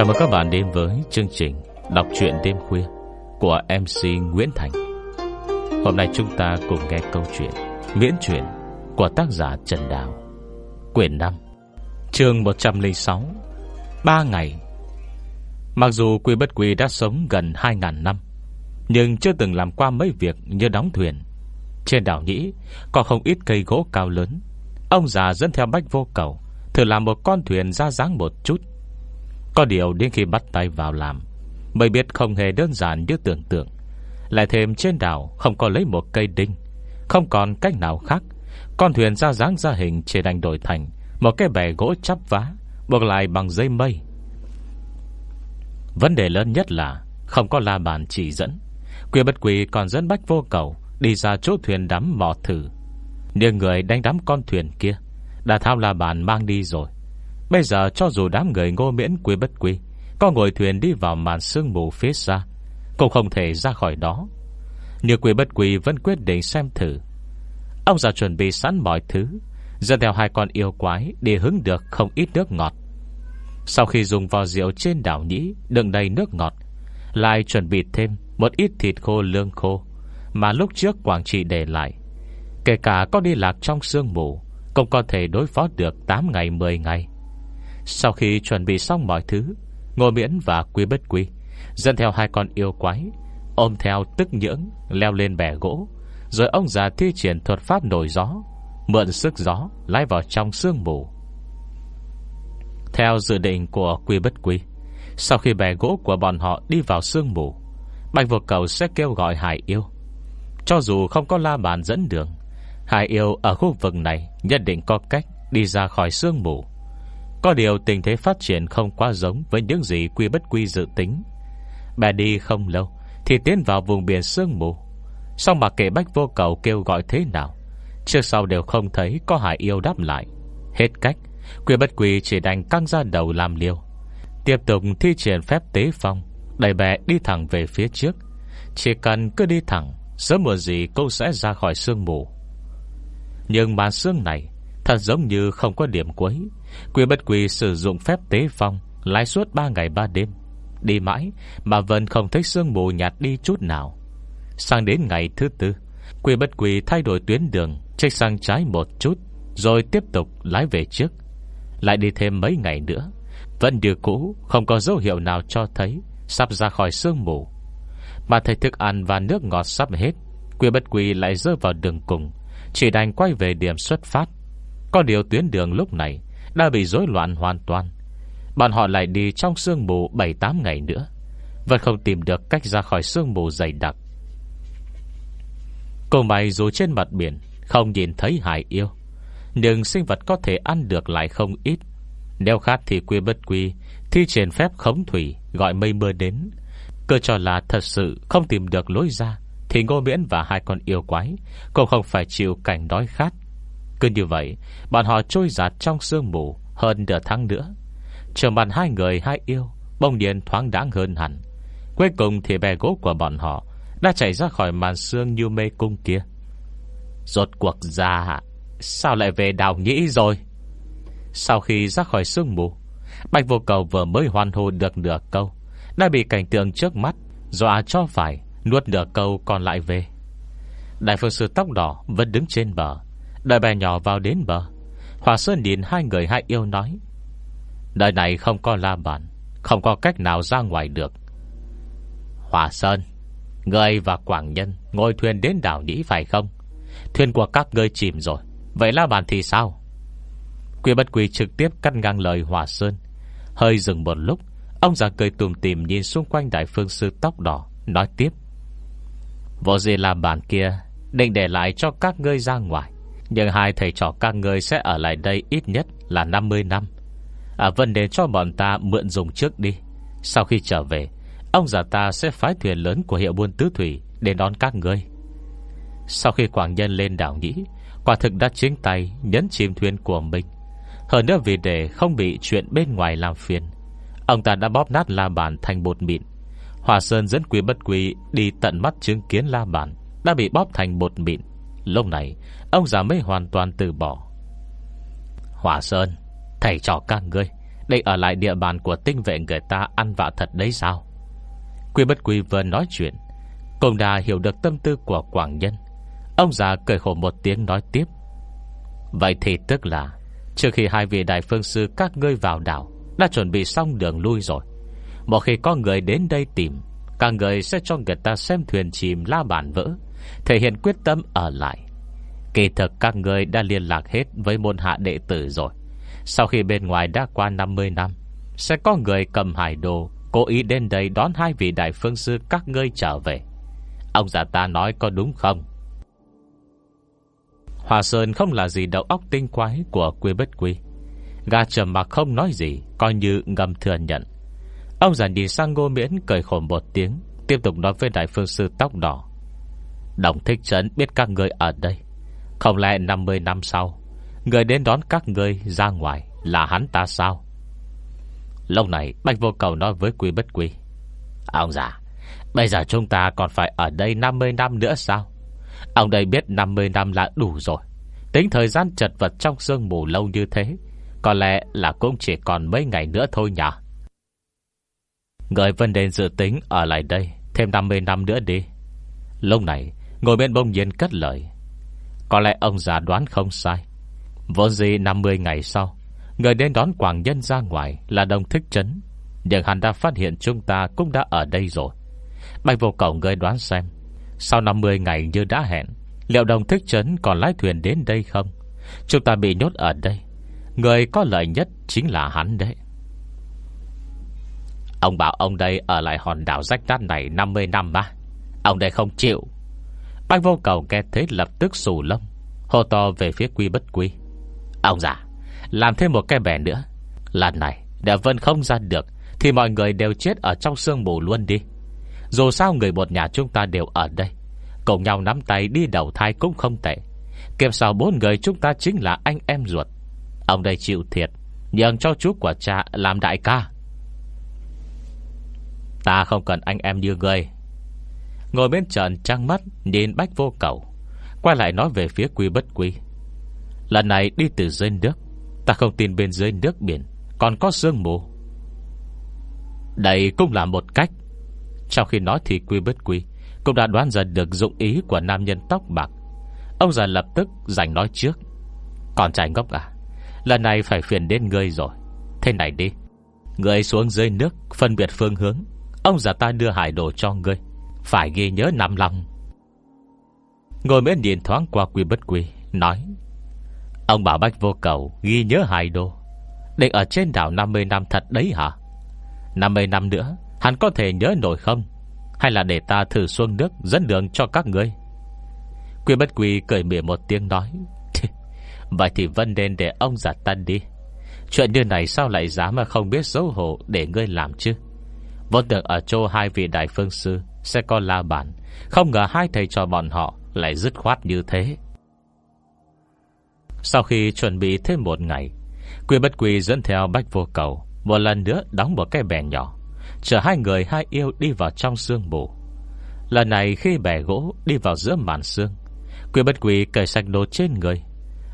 Chào mừng các bạn đến với chương trình Đọc truyện đêm khuya Của MC Nguyễn Thành. Hôm nay chúng ta cùng nghe câu chuyện Miễn truyện của tác giả Trần Đào. Quyển 5 Chương 106 Ba ngày. Mặc dù Quy Bất Quy đã sống gần 2.000 năm, Nhưng chưa từng làm qua mấy việc như đóng thuyền. Trên đảo Nhĩ, Có không ít cây gỗ cao lớn. Ông già dẫn theo bách vô cầu, Thử làm một con thuyền ra dáng một chút. Có điều đến khi bắt tay vào làm, Mới biết không hề đơn giản như tưởng tượng. Lại thêm trên đảo Không có lấy một cây đinh, Không còn cách nào khác. Con thuyền ra dáng ra hình chỉ đành đổi thành Một cái bè gỗ chắp vá, Buộc lại bằng dây mây. Vấn đề lớn nhất là Không có la bàn chỉ dẫn. Quyền bất quỳ còn dẫn bách vô cầu Đi ra chỗ thuyền đắm mò thử. Nhưng người đánh đắm con thuyền kia Đã thao la bàn mang đi rồi. Bây giờ cho dù đám người ngô miễn quy bất quy, Có ngồi thuyền đi vào màn sương mù phía xa, Cũng không thể ra khỏi đó. Nhưng quy bất quy vẫn quyết định xem thử. Ông già chuẩn bị sẵn mọi thứ, Dẫn theo hai con yêu quái Để hứng được không ít nước ngọt. Sau khi dùng vò rượu trên đảo nhĩ, Đựng đầy nước ngọt, Lại chuẩn bị thêm một ít thịt khô lương khô, Mà lúc trước Quảng Trị để lại, Kể cả có đi lạc trong sương mù, Cũng có thể đối phó được 8 ngày 10 ngày. Sau khi chuẩn bị xong mọi thứ, Ngô Miễn và Quy Bất Quy Dẫn theo hai con yêu quái, Ôm theo tức nhưỡng, Leo lên bè gỗ, Rồi ông già thi triển thuật pháp nổi gió, Mượn sức gió Lái vào trong sương mù. Theo dự định của Quy Bất Quy, Sau khi bè gỗ của bọn họ đi vào sương mù, Bạch vô cầu sẽ kêu gọi Hải Yêu. Cho dù không có la bàn dẫn đường, Hải Yêu ở khu vực này Nhất định có cách đi ra khỏi sương mù. Có điều tình thế phát triển Không quá giống với những gì Quy bất quy dự tính. Bà đi không lâu, Thì tiến vào vùng biển sương mù. Xong mà kệ Bách vô cầu kêu gọi thế nào Trước sau đều không thấy Có Hải Yêu đáp lại. Hết cách, Quy bất quy chỉ đành căng ra đầu làm liêu Tiếp tục thi triển phép tế phong, Đẩy bè đi thẳng về phía trước. Chỉ cần cứ đi thẳng, Sớm muộn gì câu sẽ ra khỏi sương mù. Nhưng màn sương này Thật giống như không có điểm cuối. Quy bất quy sử dụng phép tế phong Lái suốt 3 ngày 3 đêm. Đi mãi mà vẫn không thấy sương mù nhạt đi chút nào. Sang đến ngày thứ tư Quy bất quy thay đổi tuyến đường Trách sang trái một chút, Rồi tiếp tục lái về trước. Lại đi thêm mấy ngày nữa, Vẫn điều cũ, Không có dấu hiệu nào cho thấy Sắp ra khỏi sương mù. Mà thấy thức ăn và nước ngọt sắp hết Quy bất quy lại rơi vào đường cùng, Chỉ đành quay về điểm xuất phát. Có điều tuyến đường lúc này đã bị rối loạn hoàn toàn. Bọn họ lại đi trong sương mù 7-8 ngày nữa, Vẫn không tìm được cách ra khỏi sương mù dày đặc. Cô mày dù trên mặt biển, Không nhìn thấy hải yêu, Nhưng sinh vật có thể ăn được lại không ít. Nếu khát thì quy bất quy, Thi triển phép khống thủy, Gọi mây mưa đến. Cơ cho là thật sự không tìm được lối ra, Thì ngô miễn và hai con yêu quái Cũng không phải chịu cảnh đói khát. Cứ như vậy, Bọn họ trôi giạt trong sương mù Hơn nửa tháng nữa. Trường bàn hai người hai yêu Bông điền thoáng đáng hơn hẳn. Cuối cùng thì bè gỗ của bọn họ Đã chạy ra khỏi màn sương như mê cung kia. Rốt cuộc ra, Sao lại về đào nhĩ rồi? Sau khi ra khỏi sương mù, Bạch vô cầu vừa mới hoàn hồ được nửa câu, Đã bị cảnh tượng trước mắt Dọa cho phải Nuốt nửa câu còn lại về. Đại phương sư tóc đỏ vẫn đứng trên bờ Đợi bè nhỏ vào đến bờ, Hòa Sơn nhìn hai người hai yêu nói, Đời này không có la bàn, Không có cách nào ra ngoài được. Hòa Sơn Người và Quảng Nhân Ngồi thuyền đến đảo Nhĩ phải không? Thuyền của các ngươi chìm rồi, Vậy la bàn thì sao? Quy bất quy trực tiếp cắt ngang lời Hòa Sơn. Hơi dừng một lúc, Ông già cười tùm tìm nhìn xung quanh đại phương sư tóc đỏ, Nói tiếp, Vô gì làm bản kia Định để lại cho các ngươi ra ngoài? Nhưng hai thầy trò các người sẽ ở lại đây Ít nhất là 50 năm. À, Vấn đề cho bọn ta mượn dùng trước đi. Sau khi trở về Ông già ta sẽ phái thuyền lớn của hiệu buôn tứ thủy Để đón các người. Sau khi Quảng Nhân lên đảo Nhĩ Quả thực đã chính tay nhấn chìm thuyền của mình. Hơn nữa vì để không bị chuyện bên ngoài làm phiền Ông ta đã bóp nát la bàn thành bột mịn. Hòa Sơn dẫn quý bất quý Đi tận mắt chứng kiến la bàn Đã bị bóp thành bột mịn. Lúc này, ông già mới hoàn toàn từ bỏ. Hòa Sơn, Thầy trò các ngươi Đây ở lại địa bàn của tinh vệ người ta Ăn vạ thật đấy sao? Quy bất quy vừa nói chuyện Cùng đà hiểu được tâm tư của Quảng Nhân. Ông già cười khổ một tiếng nói tiếp. Vậy thì tức là, Trước khi hai vị đại phương sư các ngươi vào đảo, Đã chuẩn bị xong đường lui rồi. Một khi có người đến đây tìm, Các người sẽ cho người ta xem thuyền chìm la bàn vỡ. Thể hiện quyết tâm ở lại. Kỳ thực các người đã liên lạc hết Với môn hạ đệ tử rồi. Sau khi bên ngoài đã qua 50 năm, Sẽ có người cầm hải đồ, Cố ý đến đây đón hai vị đại phương sư Các ngươi trở về. Ông già ta nói có đúng không? Hòa Sơn không là gì đầu óc tinh quái Của quy bất quy. Gà trầm mặc không nói gì, Coi như ngầm thừa nhận. Ông già nhìn sang ngô miễn cười khổ một tiếng, Tiếp tục nói với đại phương sư tóc đỏ. Đồng thích trấn biết các người ở đây. Không lẽ 50 năm sau, Người đến đón các người ra ngoài Là hắn ta sao? Lâu này Bạch vô cầu nói với quý bất quý Ông già, Bây giờ chúng ta còn phải ở đây 50 năm nữa sao? Ông đây biết 50 năm là đủ rồi. Tính thời gian chật vật trong sương mù lâu như thế, Có lẽ là cũng chỉ còn mấy ngày nữa thôi nhỉ? Người Vân Đền dự tính ở lại đây Thêm 50 năm nữa đi. Lúc này Ngồi bên bông nhiên cất lời. Có lẽ ông già đoán không sai. Vốn gì 50 ngày sau, Người đến đón Quảng Nhân ra ngoài Là đồng thích trấn Nhưng hắn đã phát hiện chúng ta cũng đã ở đây rồi. Bạch vô cầu người đoán xem, Sau 50 ngày như đã hẹn, Liệu đồng thích trấn còn lái thuyền đến đây không? Chúng ta bị nhốt ở đây. Người có lợi nhất chính là hắn đấy. Ông bảo ông đây ở lại hòn đảo rách nát này 50 năm mà. Ông đây không chịu. Bạch vô cầu nghe thế lập tức sù lông, Hô to về phía quy bất quy. Ông già, Làm thêm một cái bè nữa. Lần này, đã Vân không ra được, Thì mọi người đều chết ở trong sương mù luôn đi. Dù sao người một nhà chúng ta đều ở đây, Cùng nhau nắm tay đi đầu thai cũng không tệ. Kiếp sau bốn người chúng ta chính là anh em ruột. Ông đây chịu thiệt, Nhường cho chú của cha làm đại ca. Ta không cần anh em như người Ngồi bên trần trăng mắt, Nhìn bách vô cầu. Quay lại nói về phía quy bất quy. Lần này đi từ dưới nước. Ta không tin bên dưới nước biển, Còn có sương mù. Đây cũng là một cách. Trong khi nói thì quy bất quy Cũng đã đoán ra được dụng ý của nam nhân tóc bạc. Ông già lập tức giành nói trước. Còn trai ngốc à Lần này phải phiền đến ngươi rồi. Thế này đi. Ngươi xuống dưới nước, Phân biệt phương hướng. Ông già ta đưa hải đồ cho ngươi. Phải ghi nhớ nằm lòng. Ngồi mới nhìn thoáng qua quy bất quy, Nói, Ông bảo Bách vô cầu ghi nhớ hai đồ Định ở trên đảo 50 năm thật đấy hả? 50 năm nữa, Hắn có thể nhớ nổi không? Hay là để ta thử xuông nước Dẫn đường cho các ngươi? Quy bất quy cười mỉa một tiếng nói, Vậy thì vân nên để ông giả tân đi. Chuyện như này sao lại dám mà không biết xấu hổ Để ngươi làm chứ? Vốn tưởng ở chỗ hai vị đại phương sư sẽ có la bản Không ngờ hai thầy trò bọn họ Lại dứt khoát như thế. Sau khi chuẩn bị thêm một ngày, Quy bất quy dẫn theo bách vô cầu Một lần nữa đóng một cái bè nhỏ, Chở hai người hai yêu đi vào trong sương mù. Lần này khi bè gỗ Đi vào giữa màn sương, Quy bất quy cởi sạch đồ trên người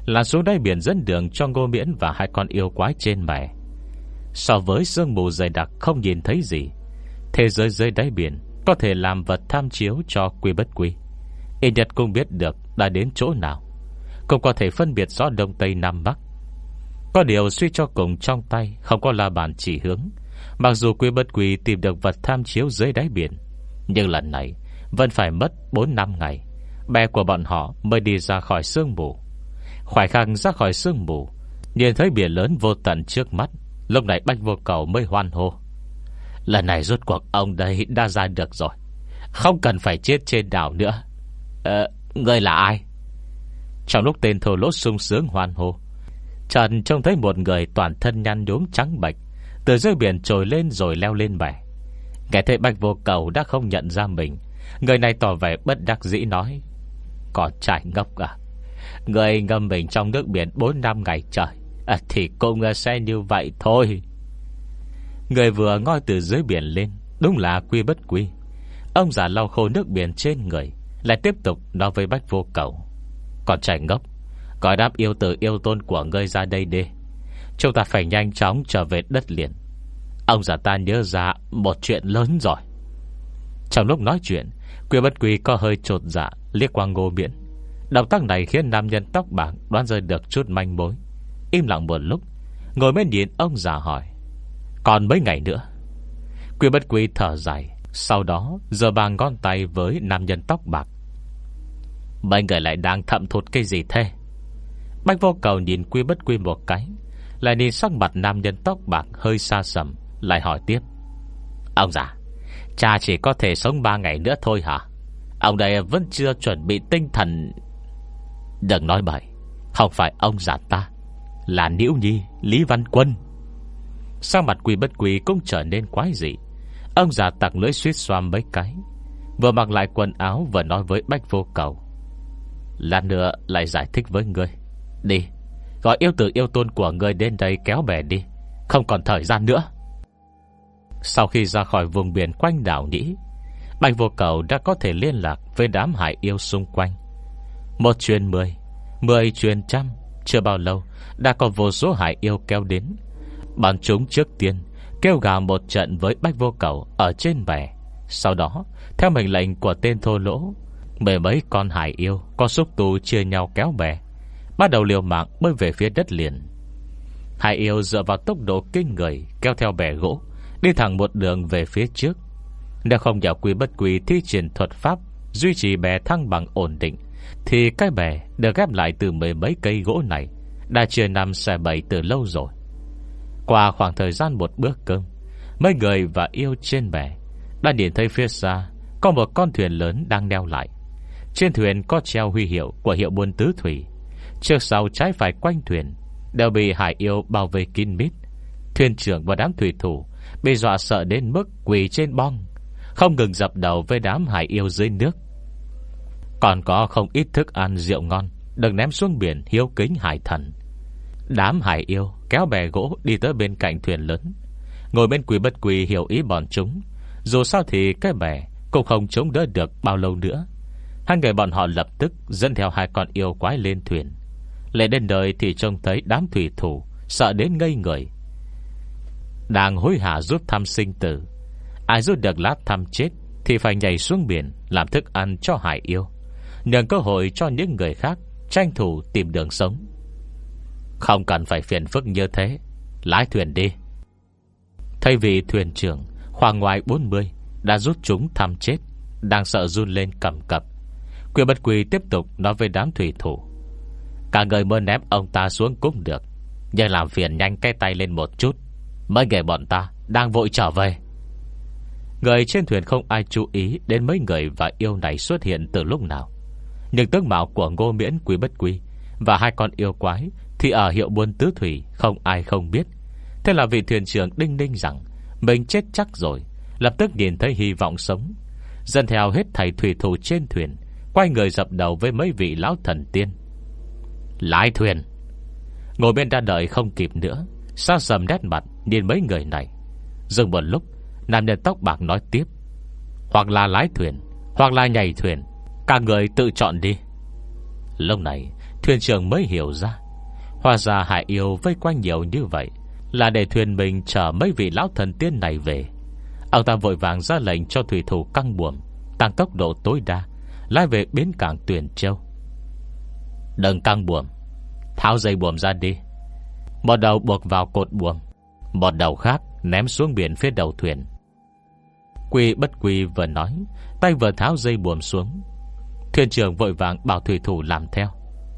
Là xuống đáy biển dẫn đường cho ngô miễn Và hai con yêu quái trên bè. So với sương mù dày đặc Không nhìn thấy gì, Thế giới dưới đáy biển có thể làm vật tham chiếu cho quy bất quy. Ít Nhật cũng biết được đã đến chỗ nào. Cũng có thể phân biệt rõ Đông Tây Nam Bắc. Có điều suy cho cùng trong tay, Không có la bàn chỉ hướng. Mặc dù quy bất quy tìm được vật tham chiếu dưới đáy biển, Nhưng lần này Vẫn phải mất 4 năm ngày. Bè của bọn họ mới đi ra khỏi sương mù. Khoải khăn ra khỏi sương mù, Nhìn thấy biển lớn vô tận trước mắt. Lúc này Bách Vô Cầu mới hoan hô. Lần này rốt cuộc ông đây đã ra được rồi. Không cần phải chết trên đảo nữa. Ờ, người là ai? Trong lúc tên thổ lốt sung sướng hoan hô Trần trông thấy một người toàn thân nhăn nhốm trắng bạch Từ dưới biển trồi lên rồi leo lên bè. Nghe thấy bạch vô cầu đã không nhận ra mình Người này tỏ vẻ bất đắc dĩ nói Có trải ngốc à? Người ngâm mình trong nước biển 4 năm ngày trời à, Thì cũng sẽ như vậy thôi. Người vừa ngoi từ dưới biển lên, Đúng là quy bất quy. Ông già lau khô nước biển trên người, Lại tiếp tục nói với bách vô cầu. Còn trẻ ngốc, Gọi đáp yêu tử yêu tôn của ngươi ra đây đi. Chúng ta phải nhanh chóng trở về đất liền. Ông già ta nhớ ra Một chuyện lớn rồi. Trong lúc nói chuyện, Quy bất quy có hơi trột dạ Liếc qua ngô miễn Động tác này khiến nam nhân tóc bạc Đoán rơi được chút manh mối. Im lặng một lúc, Ngồi bên nhìn ông già hỏi. Còn mấy ngày nữa, Quy bất quy thở dài, Sau đó giờ bàn ngón tay với nam nhân tóc bạc. Mấy người lại đang thậm thụt cái gì thế? Bách vô cầu nhìn quy bất quy một cái, Lại nhìn sắc mặt nam nhân tóc bạc hơi xa sầm, Lại hỏi tiếp. Ông già, Cha chỉ có thể sống 3 ngày nữa thôi hả? Ông đây vẫn chưa chuẩn bị tinh thần. Đừng nói bậy, Không phải ông già ta, Là Niễu Nhi, Lý Văn Quân. Sao mặt quỷ bất quỷ cũng trở nên quái dị? Ông già tặc lưỡi suýt xoa mấy cái, Vừa mặc lại quần áo Vừa nói với Bách Vô Cầu. Lát nữa lại giải thích với ngươi. Đi, Gọi yêu tử yêu tôn của ngươi đến đây kéo bè đi, Không còn thời gian nữa. Sau khi ra khỏi vùng biển quanh đảo Nhĩ Bạch vô cầu đã có thể liên lạc Với đám hải yêu xung quanh. Một truyền mười Mười truyền trăm, Chưa bao lâu, Đã có vô số hải yêu kéo đến. Bọn chúng trước tiên Kêu gào một trận với bách vô cầu Ở trên bè. Sau đó, Theo mệnh lệnh của tên thô lỗ, Mười mấy con hải yêu Con xúc tu chia nhau kéo bè, Bắt đầu liều mạng bơi về phía đất liền. Hải yêu dựa vào tốc độ kinh người Kéo theo bè gỗ, Đi thẳng một đường về phía trước. Nếu không nhờ quý bất quý thi triển thuật pháp, Duy trì bè thăng bằng ổn định, Thì cái bè được ghép lại từ mười mấy cây gỗ này Đã chưa nằm xe bầy từ lâu rồi. Qua khoảng thời gian một bữa cơm, Mấy người và yêu trên bè Đã nhìn thấy phía xa Có một con thuyền lớn đang neo lại. Trên thuyền có treo huy hiệu Của hiệu buôn tứ thủy. Trước sau trái phải quanh thuyền Đều bị hải yêu bảo vệ kín mít. Thuyền trưởng và đám thủy thủ Bị dọa sợ đến mức quỳ trên bong, Không ngừng dập đầu với đám hải yêu dưới nước. Còn có không ít thức ăn rượu ngon Được ném xuống biển hiếu kính hải thần. Đám hải yêu kéo bè gỗ đi tới bên cạnh thuyền lớn. Ngồi bên quỳ bất quỳ hiểu ý bọn chúng. Dù sao thì cái bè Cũng không chống đỡ được bao lâu nữa. Hai người bọn họ lập tức Dẫn theo hai con yêu quái lên thuyền. Lệ đến đời thì trông thấy đám thủy thủ, Sợ đến ngây người. Đang hối hả giúp thăm sinh tử. Ai rút được lát thăm chết Thì phải nhảy xuống biển Làm thức ăn cho hải yêu. Nhường cơ hội cho những người khác Tranh thủ tìm đường sống. Không cần phải phiền phức như thế. Lái thuyền đi. Thay vì thuyền trưởng Khoảng ngoài 40 Đã rút chúng thăm chết, Đang sợ run lên cầm cập. Quy bất quy tiếp tục nói với đám thủy thủ. Cả người mơ ném ông ta xuống cũng được, Nhưng làm phiền nhanh cái tay lên một chút. Mấy người bọn ta Đang vội trở về. Người trên thuyền không ai chú ý Đến mấy người và yêu này xuất hiện từ lúc nào. Nhưng tướng mạo của ngô miễn quý bất quý Và hai con yêu quái thì ở hiệu buôn tứ thủy, Không ai không biết. Thế là vị thuyền trưởng đinh ninh rằng, Mình chết chắc rồi. Lập tức nhìn thấy hy vọng sống. Dân theo hết thầy thủy thủ trên thuyền, Quay người dập đầu với mấy vị lão thần tiên. Lái thuyền. Ngồi bên đã đợi không kịp nữa Sao sầm nét mặt nhìn mấy người này. Dừng một lúc, Nam nhân tóc bạc nói tiếp, Hoặc là lái thuyền, Hoặc là nhảy thuyền, Cả người tự chọn đi. Lúc này, thuyền trưởng mới hiểu ra Hòa ra hải yêu vây quanh nhiều như vậy Là để thuyền mình chở mấy vị lão thần tiên này về. Ông ta vội vàng ra lệnh cho thủy thủ căng buồm, Tăng tốc độ tối đa, Lái về bến cảng Tuyền Châu. Đừng căng buồm, Tháo dây buồm ra đi. Một đầu buộc vào cột buồm, Một đầu khác ném xuống biển phía đầu thuyền. Quy bất quy vừa nói, Tay vừa tháo dây buồm xuống. Thuyền trưởng vội vàng bảo thủy thủ làm theo.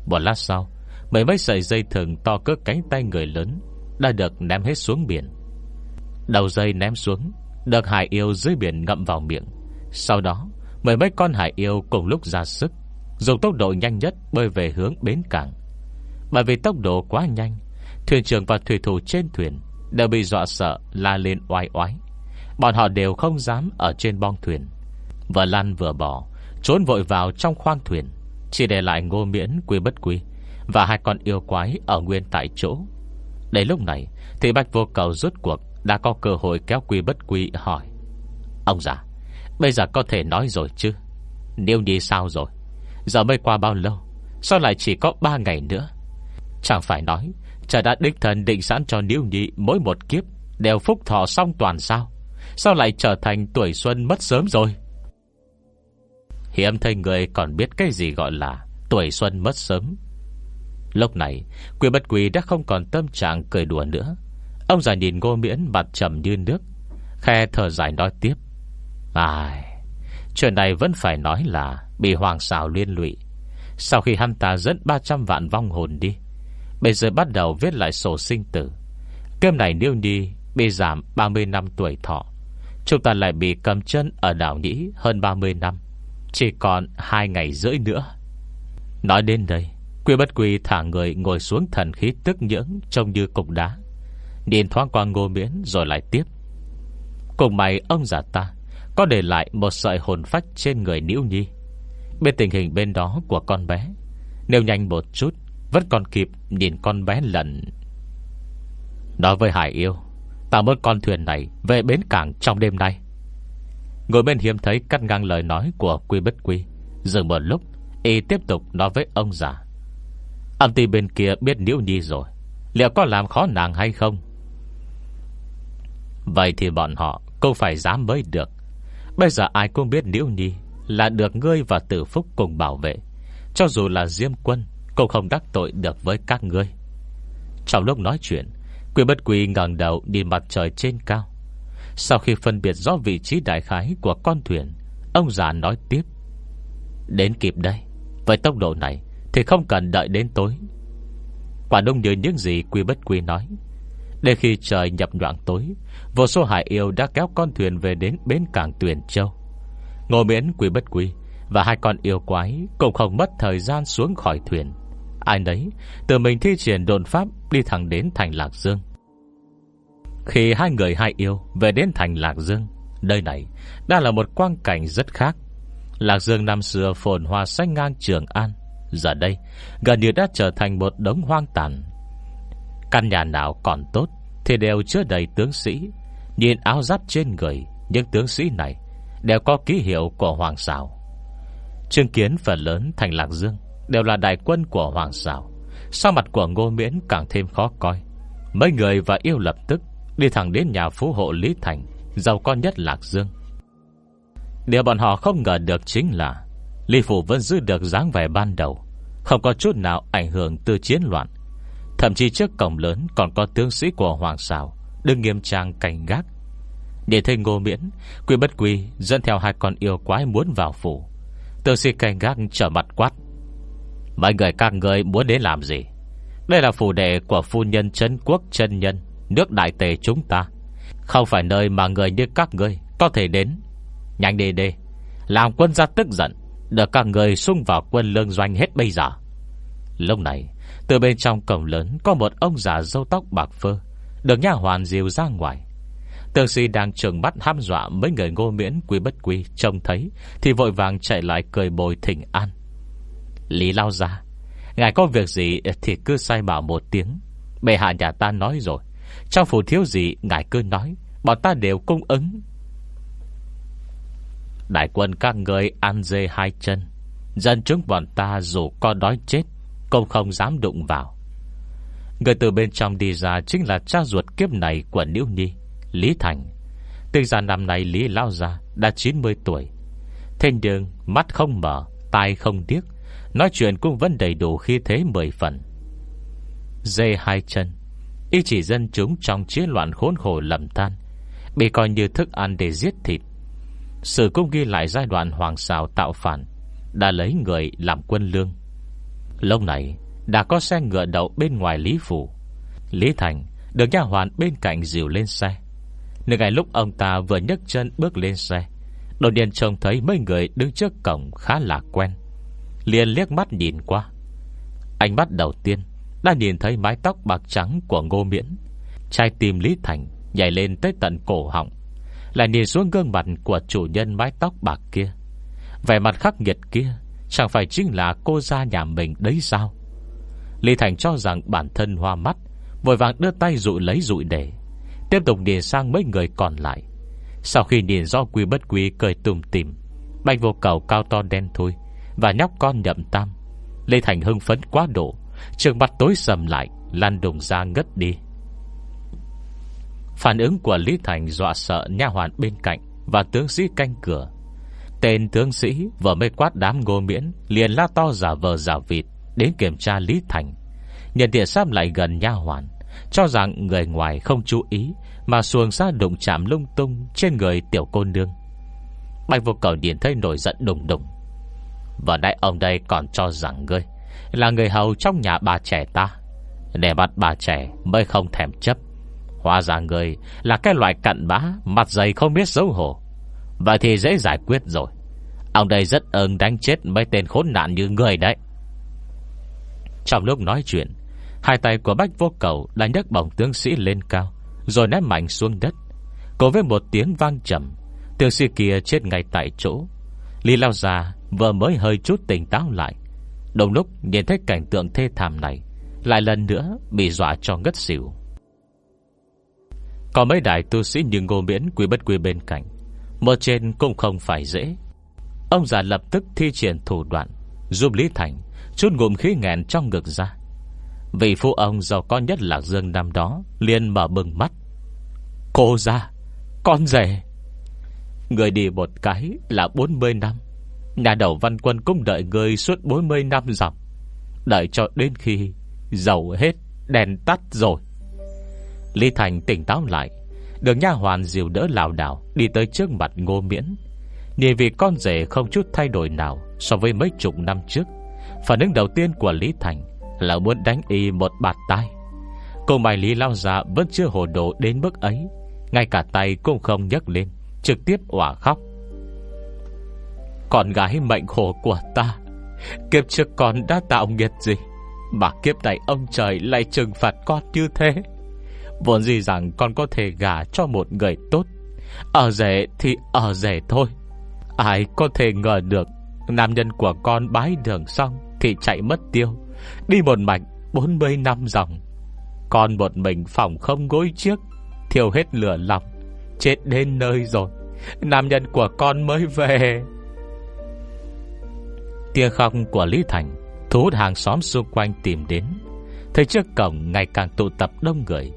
Một lát sau Mấy mấy sợi dây thừng to cỡ cánh tay người lớn, Đã được ném hết xuống biển. Đầu dây ném xuống, Được hải yêu dưới biển ngậm vào miệng. Sau đó mấy mấy con hải yêu cùng lúc ra sức, Dùng tốc độ nhanh nhất bơi về hướng bến cảng. Bởi vì tốc độ quá nhanh, Thuyền trưởng và thủy thủ trên thuyền Đều bị dọa sợ, la lên oai oái. Bọn họ đều không dám Ở trên bong thuyền. Vừa lăn vừa bỏ Trốn vội vào trong khoang thuyền, Chỉ để lại ngô miễn quy bất quy. Và hai con yêu quái ở nguyên tại chỗ. Đến lúc này, Thì bạch vô cầu rút cuộc Đã có cơ hội kéo quy bất quy hỏi, Ông già, Bây giờ có thể nói rồi chứ? Nếu nhi sao rồi? Giờ mới qua bao lâu? Sao lại chỉ có 3 ngày nữa? Chẳng phải nói, Trời đã đích thần định sẵn cho Niêu Nhi Mỗi một kiếp đều phúc thọ song toàn sao? Sao lại trở thành tuổi xuân mất sớm rồi? Hiếm thấy người còn biết cái gì gọi là Tuổi xuân mất sớm. Lúc này Quy bất quý đã không còn tâm trạng cười đùa nữa. Ông già nhìn ngô miễn mặt trầm như nước, Khe thở dài nói tiếp. Ai, Chuyện này vẫn phải nói là Bị hoàng xào liên lụy. Sau khi hắn ta dẫn 300 vạn vong hồn đi, Bây giờ bắt đầu viết lại sổ sinh tử. Cơm này nêu đi Bị giảm 30 năm tuổi thọ, Chúng ta lại bị cầm chân ở đảo Nhĩ Hơn 30 năm, Chỉ còn 2 ngày rưỡi nữa. Nói đến đây Quy bất quy thả người ngồi xuống thần khí tức nhưỡng Trông như cục đá. Nhìn thoáng qua ngô miễn rồi lại tiếp. Cùng mày, ông già ta, Có để lại một sợi hồn phách trên người Nữ Nhi. Bên tình hình bên đó của con bé, Nếu nhanh một chút, Vẫn còn kịp nhìn con bé lần. Nói với Hải yêu, Ta muốn con thuyền này Về bến cảng trong đêm nay. Ngồi bên hiếm thấy cắt ngang lời nói Của Quy Bất Quy. Dừng một lúc, Y tiếp tục nói với ông già. Âm ti bên kia biết Nữ Nhi rồi. Liệu có làm khó nàng hay không? Vậy thì bọn họ Cũng phải dám mới được. Bây giờ ai cũng biết Nữ Nhi Là được ngươi và tử phúc cùng bảo vệ. Cho dù là Diêm Quân Cũng không đắc tội được với các ngươi. Trong lúc nói chuyện Quy bất quy ngẩng đầu nhìn mặt trời trên cao. Sau khi phân biệt rõ vị trí đại khái Của con thuyền, Ông già nói tiếp. Đến kịp đây, Với tốc độ này thì không cần đợi đến tối. Quả đông như những gì Quy bất quy nói Đến khi trời nhập nhoạn tối, Vô số hải yêu đã kéo con thuyền Về đến bến cảng Tuyền Châu. Ngô miễn Quy bất quy Và hai con yêu quái Cũng không mất thời gian xuống khỏi thuyền. Ai nấy, Tự mình thi triển đồn pháp Đi thẳng đến thành Lạc Dương. Khi hai người hai yêu Về đến thành Lạc Dương, Nơi này đã là một quang cảnh rất khác. Lạc Dương năm xưa phồn hoa xanh ngang Trường An Giờ đây, Gần như đã trở thành một đống hoang tàn. Căn nhà nào còn tốt Thì đều chứa đầy tướng sĩ. Nhìn áo giáp trên người, Những tướng sĩ này Đều có ký hiệu của Hoàng Sảo. Chứng kiến phần lớn thành Lạc Dương Đều là đại quân của Hoàng Sảo Sao mặt của Ngô Miễn càng thêm khó coi. Mấy người và yêu lập tức Đi thẳng đến nhà phú hộ Lý Thành, Giàu con nhất Lạc Dương. Điều bọn họ không ngờ được chính là Lý Phủ vẫn giữ được dáng vẻ ban đầu, Không có chút nào ảnh hưởng từ chiến loạn. Thậm chí trước cổng lớn Còn có tướng sĩ của Hoàng Sảo Đứng nghiêm trang cảnh gác. Để thấy ngô miễn, Quy bất quy dẫn theo hai con yêu quái muốn vào phủ. Tướng sĩ cảnh gác trở mặt quát, Mọi người các người muốn đến làm gì? Đây là phủ đệ của phu nhân chân quốc chân nhân, Nước đại tề chúng ta. Không phải nơi mà người như các ngươi Có thể đến. Nhanh đi đi, Làm quân gia tức giận. Được các người xung vào quân lương doanh hết bây giờ. Lúc này, Từ bên trong cổng lớn Có một ông già dâu tóc bạc phơ, Được nhà hoàn dìu ra ngoài. Tường sĩ đang trừng bắt ham dọa Mấy người ngô miễn quý bất quý Trông thấy Thì vội vàng chạy lại cười bồi thỉnh an. Lý lao ra Ngài có việc gì thì cứ sai bảo một tiếng. Bệ hạ nhà ta nói rồi, Trong phủ thiếu gì ngài cứ nói, Bọn ta đều cung ứng. Đại quân các người ăn dê hai chân. Dân chúng bọn ta dù có đói chết, Cũng không dám đụng vào. Người từ bên trong đi ra Chính là cha ruột kiếp này của Nữ Nhi Lý Thành. Tính ra năm nay Lý Lao Gia Đã 90 tuổi. Thế nhưng mắt không mở, Tai không điếc, Nói chuyện cũng vẫn đầy đủ khi thế mười phần. Dê hai chân Y chỉ dân chúng trong chiến loạn khốn khổ lầm than, Bị coi như thức ăn để giết thịt. Sử cũng ghi lại giai đoạn hoàng xào tạo phản, Đã lấy người làm quân lương. Lâu này, Đã có xe ngựa đậu bên ngoài Lý Phủ. Lý Thành Được nhà hoàn bên cạnh dìu lên xe. Nên ngày lúc ông ta vừa nhấc chân bước lên xe, Đột nhiên trông thấy mấy người đứng trước cổng khá là quen. Liền liếc mắt nhìn qua. Anh mắt đầu tiên Đã nhìn thấy mái tóc bạc trắng của Ngô Miễn. Trai tim Lý Thành Nhảy lên tới tận cổ họng. Lại nhìn xuống gương mặt của chủ nhân mái tóc bạc kia. Vẻ mặt khắc nghiệt kia, Chẳng phải chính là cô gia nhà mình đấy sao? Lý Thành cho rằng bản thân hoa mắt, Vội vàng đưa tay dụi lấy dụi để, Tiếp tục nhìn sang mấy người còn lại. Sau khi nhìn do quy bất quy, cười tùm tìm Bạch vô cầu cao to đen thui và nhóc con nhậm tam. Lê Thành hưng phấn quá độ, Trường mặt tối sầm lại lan đùng ra ngất đi. Phản ứng của Lý Thành dọa sợ nha hoàn bên cạnh Và tướng sĩ canh cửa. Tên tướng sĩ vừa mới quát đám ngô miễn Liền la to giả vờ giả vịt Đến kiểm tra Lý Thành. Nhận địa sáp lại gần nha hoàn, Cho rằng người ngoài không chú ý Mà xuồng xa đụng chạm lung tung Trên người tiểu cô nương. Bạch vô cầu điện thấy nổi giận đùng đùng. Và đại ông đây còn cho rằng ngươi Là người hầu trong nhà bà trẻ ta. Để bắt bà trẻ Mới không thèm chấp. Hóa ra người là cái loại cặn bã, Mặt dày không biết xấu hổ. Vậy thì dễ giải quyết rồi. Ông đây rất ơn đánh chết mấy tên khốn nạn như người đấy. Trong lúc nói chuyện, Hai tay của Bách Vô Cầu Đã nhấc bổng tướng sĩ lên cao, Rồi ném mạnh xuống đất. Cùng với một tiếng vang trầm, Tướng sĩ kia chết ngay tại chỗ. Lý lao ra vừa mới hơi chút tỉnh táo lại. Đồng lúc, nhìn thấy cảnh tượng thê thảm này, Lại lần nữa bị dọa cho ngất xỉu. Có mấy đại tu sĩ như ngô miễn quy bất quy bên cạnh. Một trên cũng không phải dễ. Ông già lập tức thi triển thủ đoạn, Giúp Lý Thành Chút ngụm khí nghẹn trong ngực ra. Vị phụ ông giàu con nhất Lạc Dương năm đó, liền mở bừng mắt. Cô ra Con rể. Người đi một cái là 40 năm. Nhà đầu văn quân cũng đợi người suốt 40 năm dòng Đợi cho đến khi giàu hết, Đèn tắt rồi. Lý Thành tỉnh táo lại. Đường nha hoàn dìu đỡ lào đảo, Đi tới trước mặt ngô miễn. Nhìn vì con rể không chút thay đổi nào So với mấy chục năm trước, Phản ứng đầu tiên của Lý Thành Là muốn đánh y một bạt tay Cô mày Lý lao ra vẫn chưa hồ đồ đến mức ấy, Ngay cả tay cũng không nhấc lên, Trực tiếp òa khóc. Con gái mệnh khổ của ta, Kiếp trước con đã tạo nghiệt gì, Mà kiếp này ông trời lại trừng phạt con như thế. Vốn gì rằng con có thể gả cho một người tốt. Ở rể thì ở rể thôi. Ai có thể ngờ được, Nam nhân của con bái đường xong Thì chạy mất tiêu. Đi một mạch 40 năm dòng. Con một mình phòng không gối chiếc Thiêu hết lửa lòng Chết đến nơi rồi. Nam nhân của con mới về. Tiếng khóc của Lý Thành Thu hút hàng xóm xung quanh tìm đến. Thấy trước cổng ngày càng tụ tập đông người.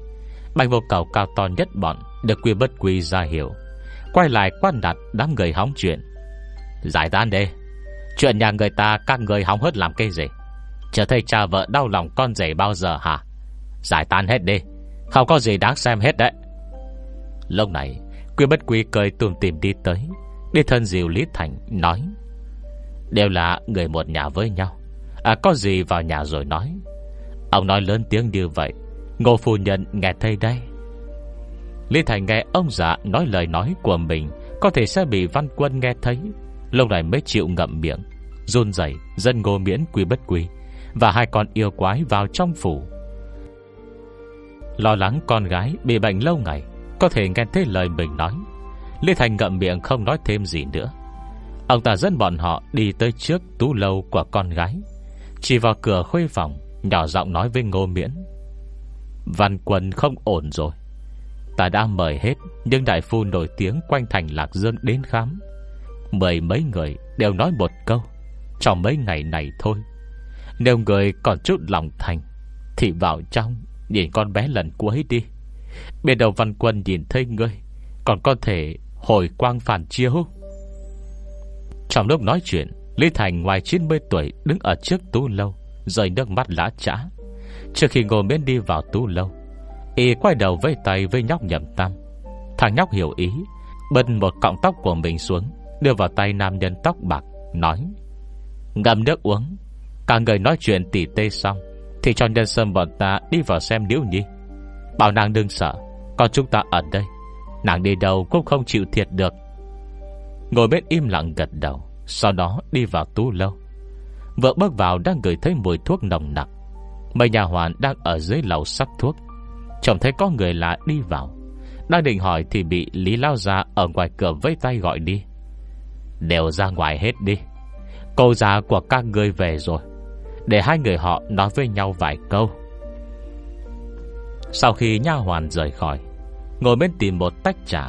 Bạch vô cầu cao to nhất bọn, Được quy bất quy ra hiểu Quay lại quan đặt đám người hóng chuyện. Giải tán đi. Chuyện nhà người ta các người hóng hớt làm cái gì? Chờ thấy cha vợ đau lòng con rể bao giờ hả? Giải tán hết đi. Không có gì đáng xem hết đấy. Lúc này, Quy bất quy cười tùm tìm đi tới. Đi thân dìu Lý Thành, nói. Đều là người một nhà với nhau. À có gì vào nhà rồi nói. Ông nói lớn tiếng như vậy Ngô phu nhân nghe thấy đây Lý Thành nghe ông già nói lời nói của mình, Có thể sẽ bị văn quân nghe thấy. Lâu này mới chịu ngậm miệng, Run rẩy, dân ngô miễn quy bất quy, Và hai con yêu quái vào trong phủ. Lo lắng con gái bị bệnh lâu ngày, Có thể nghe thấy lời mình nói. Lý Thành ngậm miệng không nói thêm gì nữa. Ông ta dẫn bọn họ đi tới trước tú lâu của con gái. Chỉ vào cửa khuê phòng, Nhỏ giọng nói với ngô miễn. Văn quân không ổn rồi. Ta đã mời hết, Nhưng đại phu nổi tiếng quanh thành Lạc Dương đến khám. Mười mấy người đều nói một câu Trong mấy ngày này thôi. Nếu người còn chút lòng thành, Thì vào trong, Nhìn con bé lần cuối đi. Bên đầu văn quân nhìn thấy ngươi, Còn có thể hồi quang phản chiếu. Trong lúc nói chuyện, Lý Thành ngoài 90 tuổi Đứng ở trước tú lâu Rời nước mắt lá trã Trước khi ngồi bên đi vào tú lâu, Y quay đầu với tay với nhóc nhậm tam. Thằng nhóc hiểu ý Bân một cọng tóc của mình xuống, Đưa vào tay nam nhân tóc bạc, Nói, Ngâm nước uống, Cả người nói chuyện tỉ tê xong, Thì cho nhân sâm bọn ta đi vào xem Liễu Nhi. Bảo nàng đừng sợ Còn chúng ta ở đây, Nàng đi đâu cũng không chịu thiệt được. Ngồi bên im lặng gật đầu, Sau đó đi vào tú lâu. Vợ bước vào đang gửi thấy mùi thuốc nồng nặc. Mấy nhà hoàn đang ở dưới lầu sắp thuốc. Chồng thấy có người lạ đi vào. Đang định hỏi thì bị Lý Lao ra Ở ngoài cửa vây tay gọi đi. Đều ra ngoài hết đi. Cô già của các người về rồi. Để hai người họ nói với nhau vài câu. Sau khi nha hoàn rời khỏi, Ngồi bên tìm một tách trà,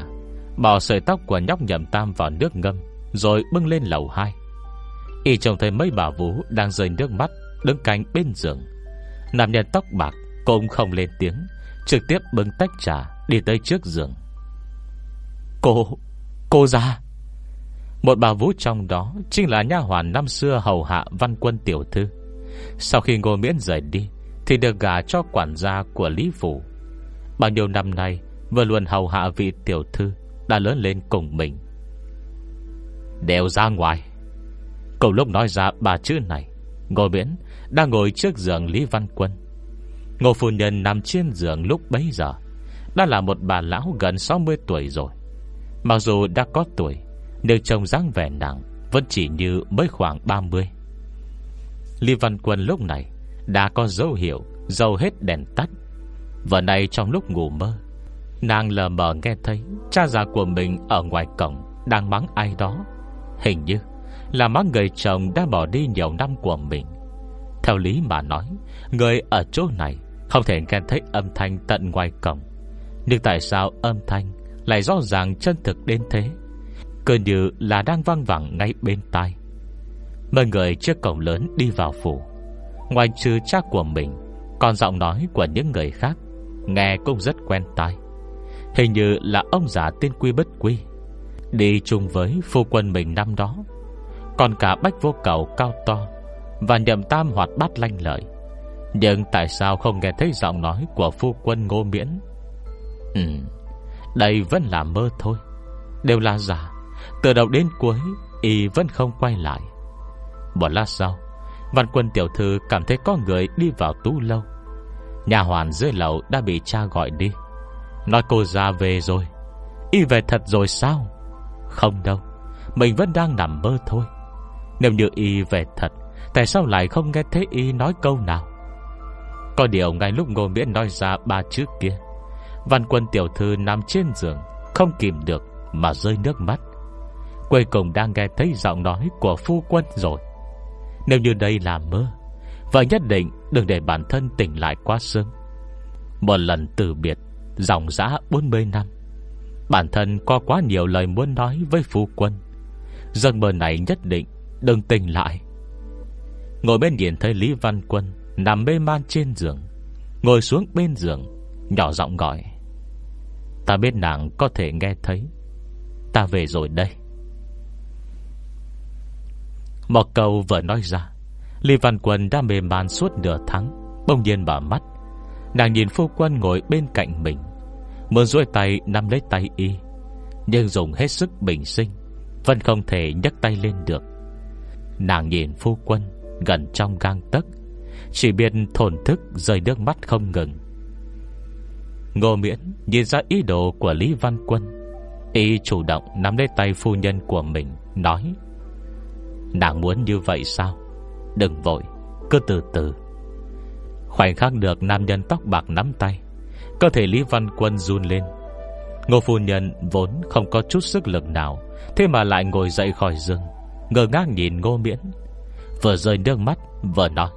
Bỏ sợi tóc của nhóc nhậm tam vào nước ngâm, Rồi bưng lên lầu hai. Y trông thấy mấy bà vũ Đang rơi nước mắt, Đứng cạnh bên giường. Nam nhân tóc bạc Cũng không lên tiếng, Trực tiếp bưng tách trà, Đi tới trước giường. Cô Cô ra Một bà vũ trong đó Chính là nha hoàn năm xưa hầu hạ văn quân tiểu thư. Sau khi ngô miễn rời đi, Thì được gả cho quản gia của Lý Phủ. Bao nhiêu năm nay Vừa luôn hầu hạ vị tiểu thư Đã lớn lên cùng mình. Đều ra ngoài. Cậu lúc nói ra ba chữ này Ngô miễn đang ngồi trước giường Lý Văn Quân. Ngô phu nhân nằm trên giường lúc bấy giờ. Đã là một bà lão gần 60 tuổi rồi. Mặc dù đã có tuổi, Nhưng trông dáng vẻ nặng Vẫn chỉ như mới khoảng 30 Lý Văn Quân lúc này Đã có dấu hiệu Dầu hết đèn tắt. Và nay trong lúc ngủ mơ, Nàng lờ mờ nghe thấy Cha già của mình ở ngoài cổng Đang mắng ai đó. Hình như là má người chồng đã bỏ đi nhiều năm của mình. Theo lý mà nói, Người ở chỗ này Không thể nghe thấy âm thanh tận ngoài cổng. Nhưng tại sao âm thanh Lại rõ ràng chân thực đến thế? Cơ như là đang vang vẳng ngay bên tai. Mời người trước cổng lớn đi vào phủ. Ngoài trừ cha của mình, Còn giọng nói của những người khác Nghe cũng rất quen tai. Hình như là ông già tên Quy Bất Quy. Đi chung với phu quân mình năm đó còn cả bách vô cầu cao to Và nhậm tam hoạt bát lanh lợi. Nhưng tại sao không nghe thấy giọng nói Của phu quân ngô miễn? Ừ Đây vẫn là mơ thôi. Đều là giả. Từ đầu đến cuối, Y vẫn không quay lại. Một lát sau, Văn quân tiểu thư cảm thấy có người đi vào tú lâu. Nhà hoàn dưới lầu đã bị cha gọi đi. Nói cô ra về rồi. Y về thật rồi sao? Không đâu, Mình vẫn đang nằm mơ thôi. Nếu như Y về thật, Tại sao lại không nghe thấy Y nói câu nào? Có điều ngay lúc Ngô Miễn nói ra ba chữ kia, Văn quân tiểu thư nằm trên giường, Không kìm được mà rơi nước mắt. Cuối cùng đang nghe thấy giọng nói của phu quân rồi. Nếu như đây là mơ Vậy nhất định đừng để bản thân tỉnh lại quá sớm. Một lần từ biệt, Dòng dã 40 năm, Bản thân có quá nhiều lời muốn nói với phu quân. Giấc mơ này nhất định Đừng tỉnh lại. Ngồi bên nhìn thấy Lý Văn Quân Nằm mê man trên giường, Ngồi xuống bên giường, Nhỏ giọng gọi. Ta biết nàng có thể nghe thấy. Ta về rồi đây. Một câu vừa nói ra, Lý Văn Quân đã mê man suốt nửa tháng Bông nhiên mở mắt. Nàng nhìn phu quân ngồi bên cạnh mình, Muốn duỗi tay nắm lấy tay y, Nhưng dùng hết sức bình sinh, Vẫn không thể nhấc tay lên được. Nàng nhìn phu quân Gần trong gang tấc, Chỉ biết thổn thức rơi nước mắt không ngừng. Ngô miễn nhìn ra ý đồ của Lý Văn Quân, Y chủ động nắm lấy tay phu nhân của mình, Nói, Nàng muốn như vậy sao? Đừng vội, Cứ từ từ. Khoảnh khắc được nam nhân tóc bạc nắm tay, Cơ thể Lý Văn Quân run lên. Ngô phu nhân vốn không có chút sức lực nào, Thế mà lại ngồi dậy khỏi giường. Ngơ ngác nhìn ngô miễn, Vừa rơi nước mắt, vừa nói,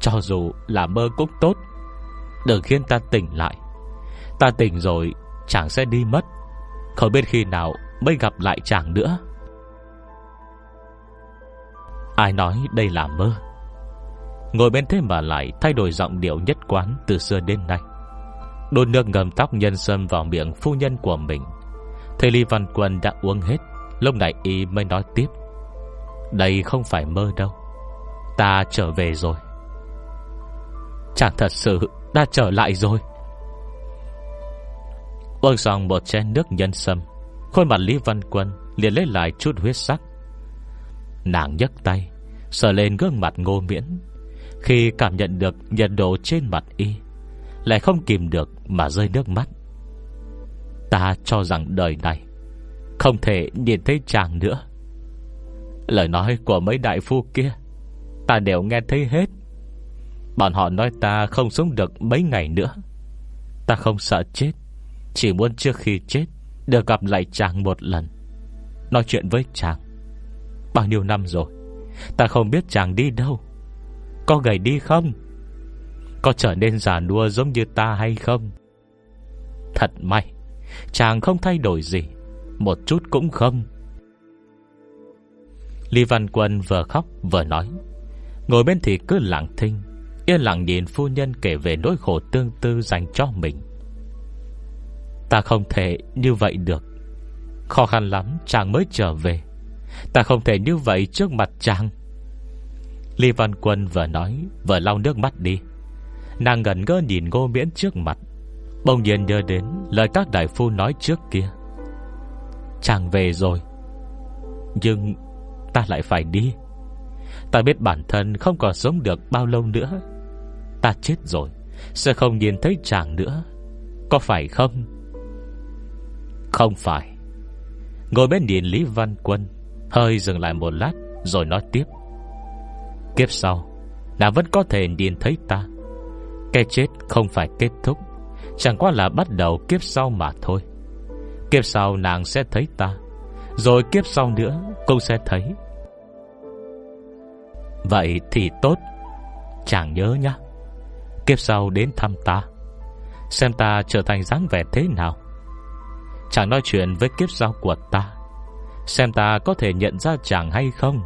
Cho dù là mơ cũng tốt, Đừng khiến ta tỉnh lại. Ta tỉnh rồi, Chàng sẽ đi mất. Không biết khi nào mới gặp lại chàng nữa. Ai nói đây là mơ? Ngồi bên thế mà lại thay đổi giọng điệu nhất quán từ xưa đến nay. Đôn nước ngầm tóc nhân sâm vào miệng phu nhân của mình. Thầy Lý Văn Quân đã uống hết. Lúc này y mới nói tiếp. Đây không phải mơ đâu. Ta trở về rồi. Chàng thật sự đã trở lại rồi. Uống xong một chén nước nhân sâm, Khuôn mặt Lý Văn Quân liền lấy lại chút huyết sắc. Nàng nhấc tay, Sờ lên gương mặt ngô miễn. Khi cảm nhận được nhiệt độ trên mặt y, Lại không kìm được mà rơi nước mắt. Ta cho rằng đời này không thể nhìn thấy chàng nữa. Lời nói của mấy đại phu kia, Ta đều nghe thấy hết. Bọn họ nói ta không sống được mấy ngày nữa. Ta không sợ chết, Chỉ muốn trước khi chết Được gặp lại chàng một lần. Nói chuyện với chàng, Bao nhiêu năm rồi, Ta không biết chàng đi đâu. Có gầy đi không? Có trở nên già nua giống như ta hay không? Thật may, Chàng không thay đổi gì. Một chút cũng không. Lý Văn Quân vừa khóc vừa nói, Ngồi bên thì cứ lặng thinh, Yên lặng nhìn phu nhân kể về nỗi khổ tương tư dành cho mình. Ta không thể như vậy được. Khó khăn lắm, chàng mới trở về. Ta không thể như vậy trước mặt chàng. Lý Văn Quân vừa nói, Vừa lau nước mắt đi. Nàng ngẩn ngơ nhìn ngô miễn trước mặt. Bỗng nhiên nhớ đến Lời các đại phu nói trước kia. Chàng về rồi. Nhưng ta lại phải đi. Ta biết bản thân không còn sống được bao lâu nữa. Ta chết rồi, Sẽ không nhìn thấy chàng nữa. Có phải không? Không phải. Ngồi bên nhìn Lý Văn Quân, Hơi dừng lại một lát, Rồi nói tiếp. Kiếp sau, Nàng vẫn có thể nhìn thấy ta. Cái chết không phải kết thúc, Chẳng qua là bắt đầu kiếp sau mà thôi. Kiếp sau nàng sẽ thấy ta. Rồi kiếp sau nữa Cũng sẽ thấy. Vậy thì tốt. Chàng nhớ nhá. Kiếp sau đến thăm ta. Xem ta trở thành dáng vẻ thế nào. Chàng nói chuyện với kiếp sau của ta. Xem ta có thể nhận ra chàng hay không.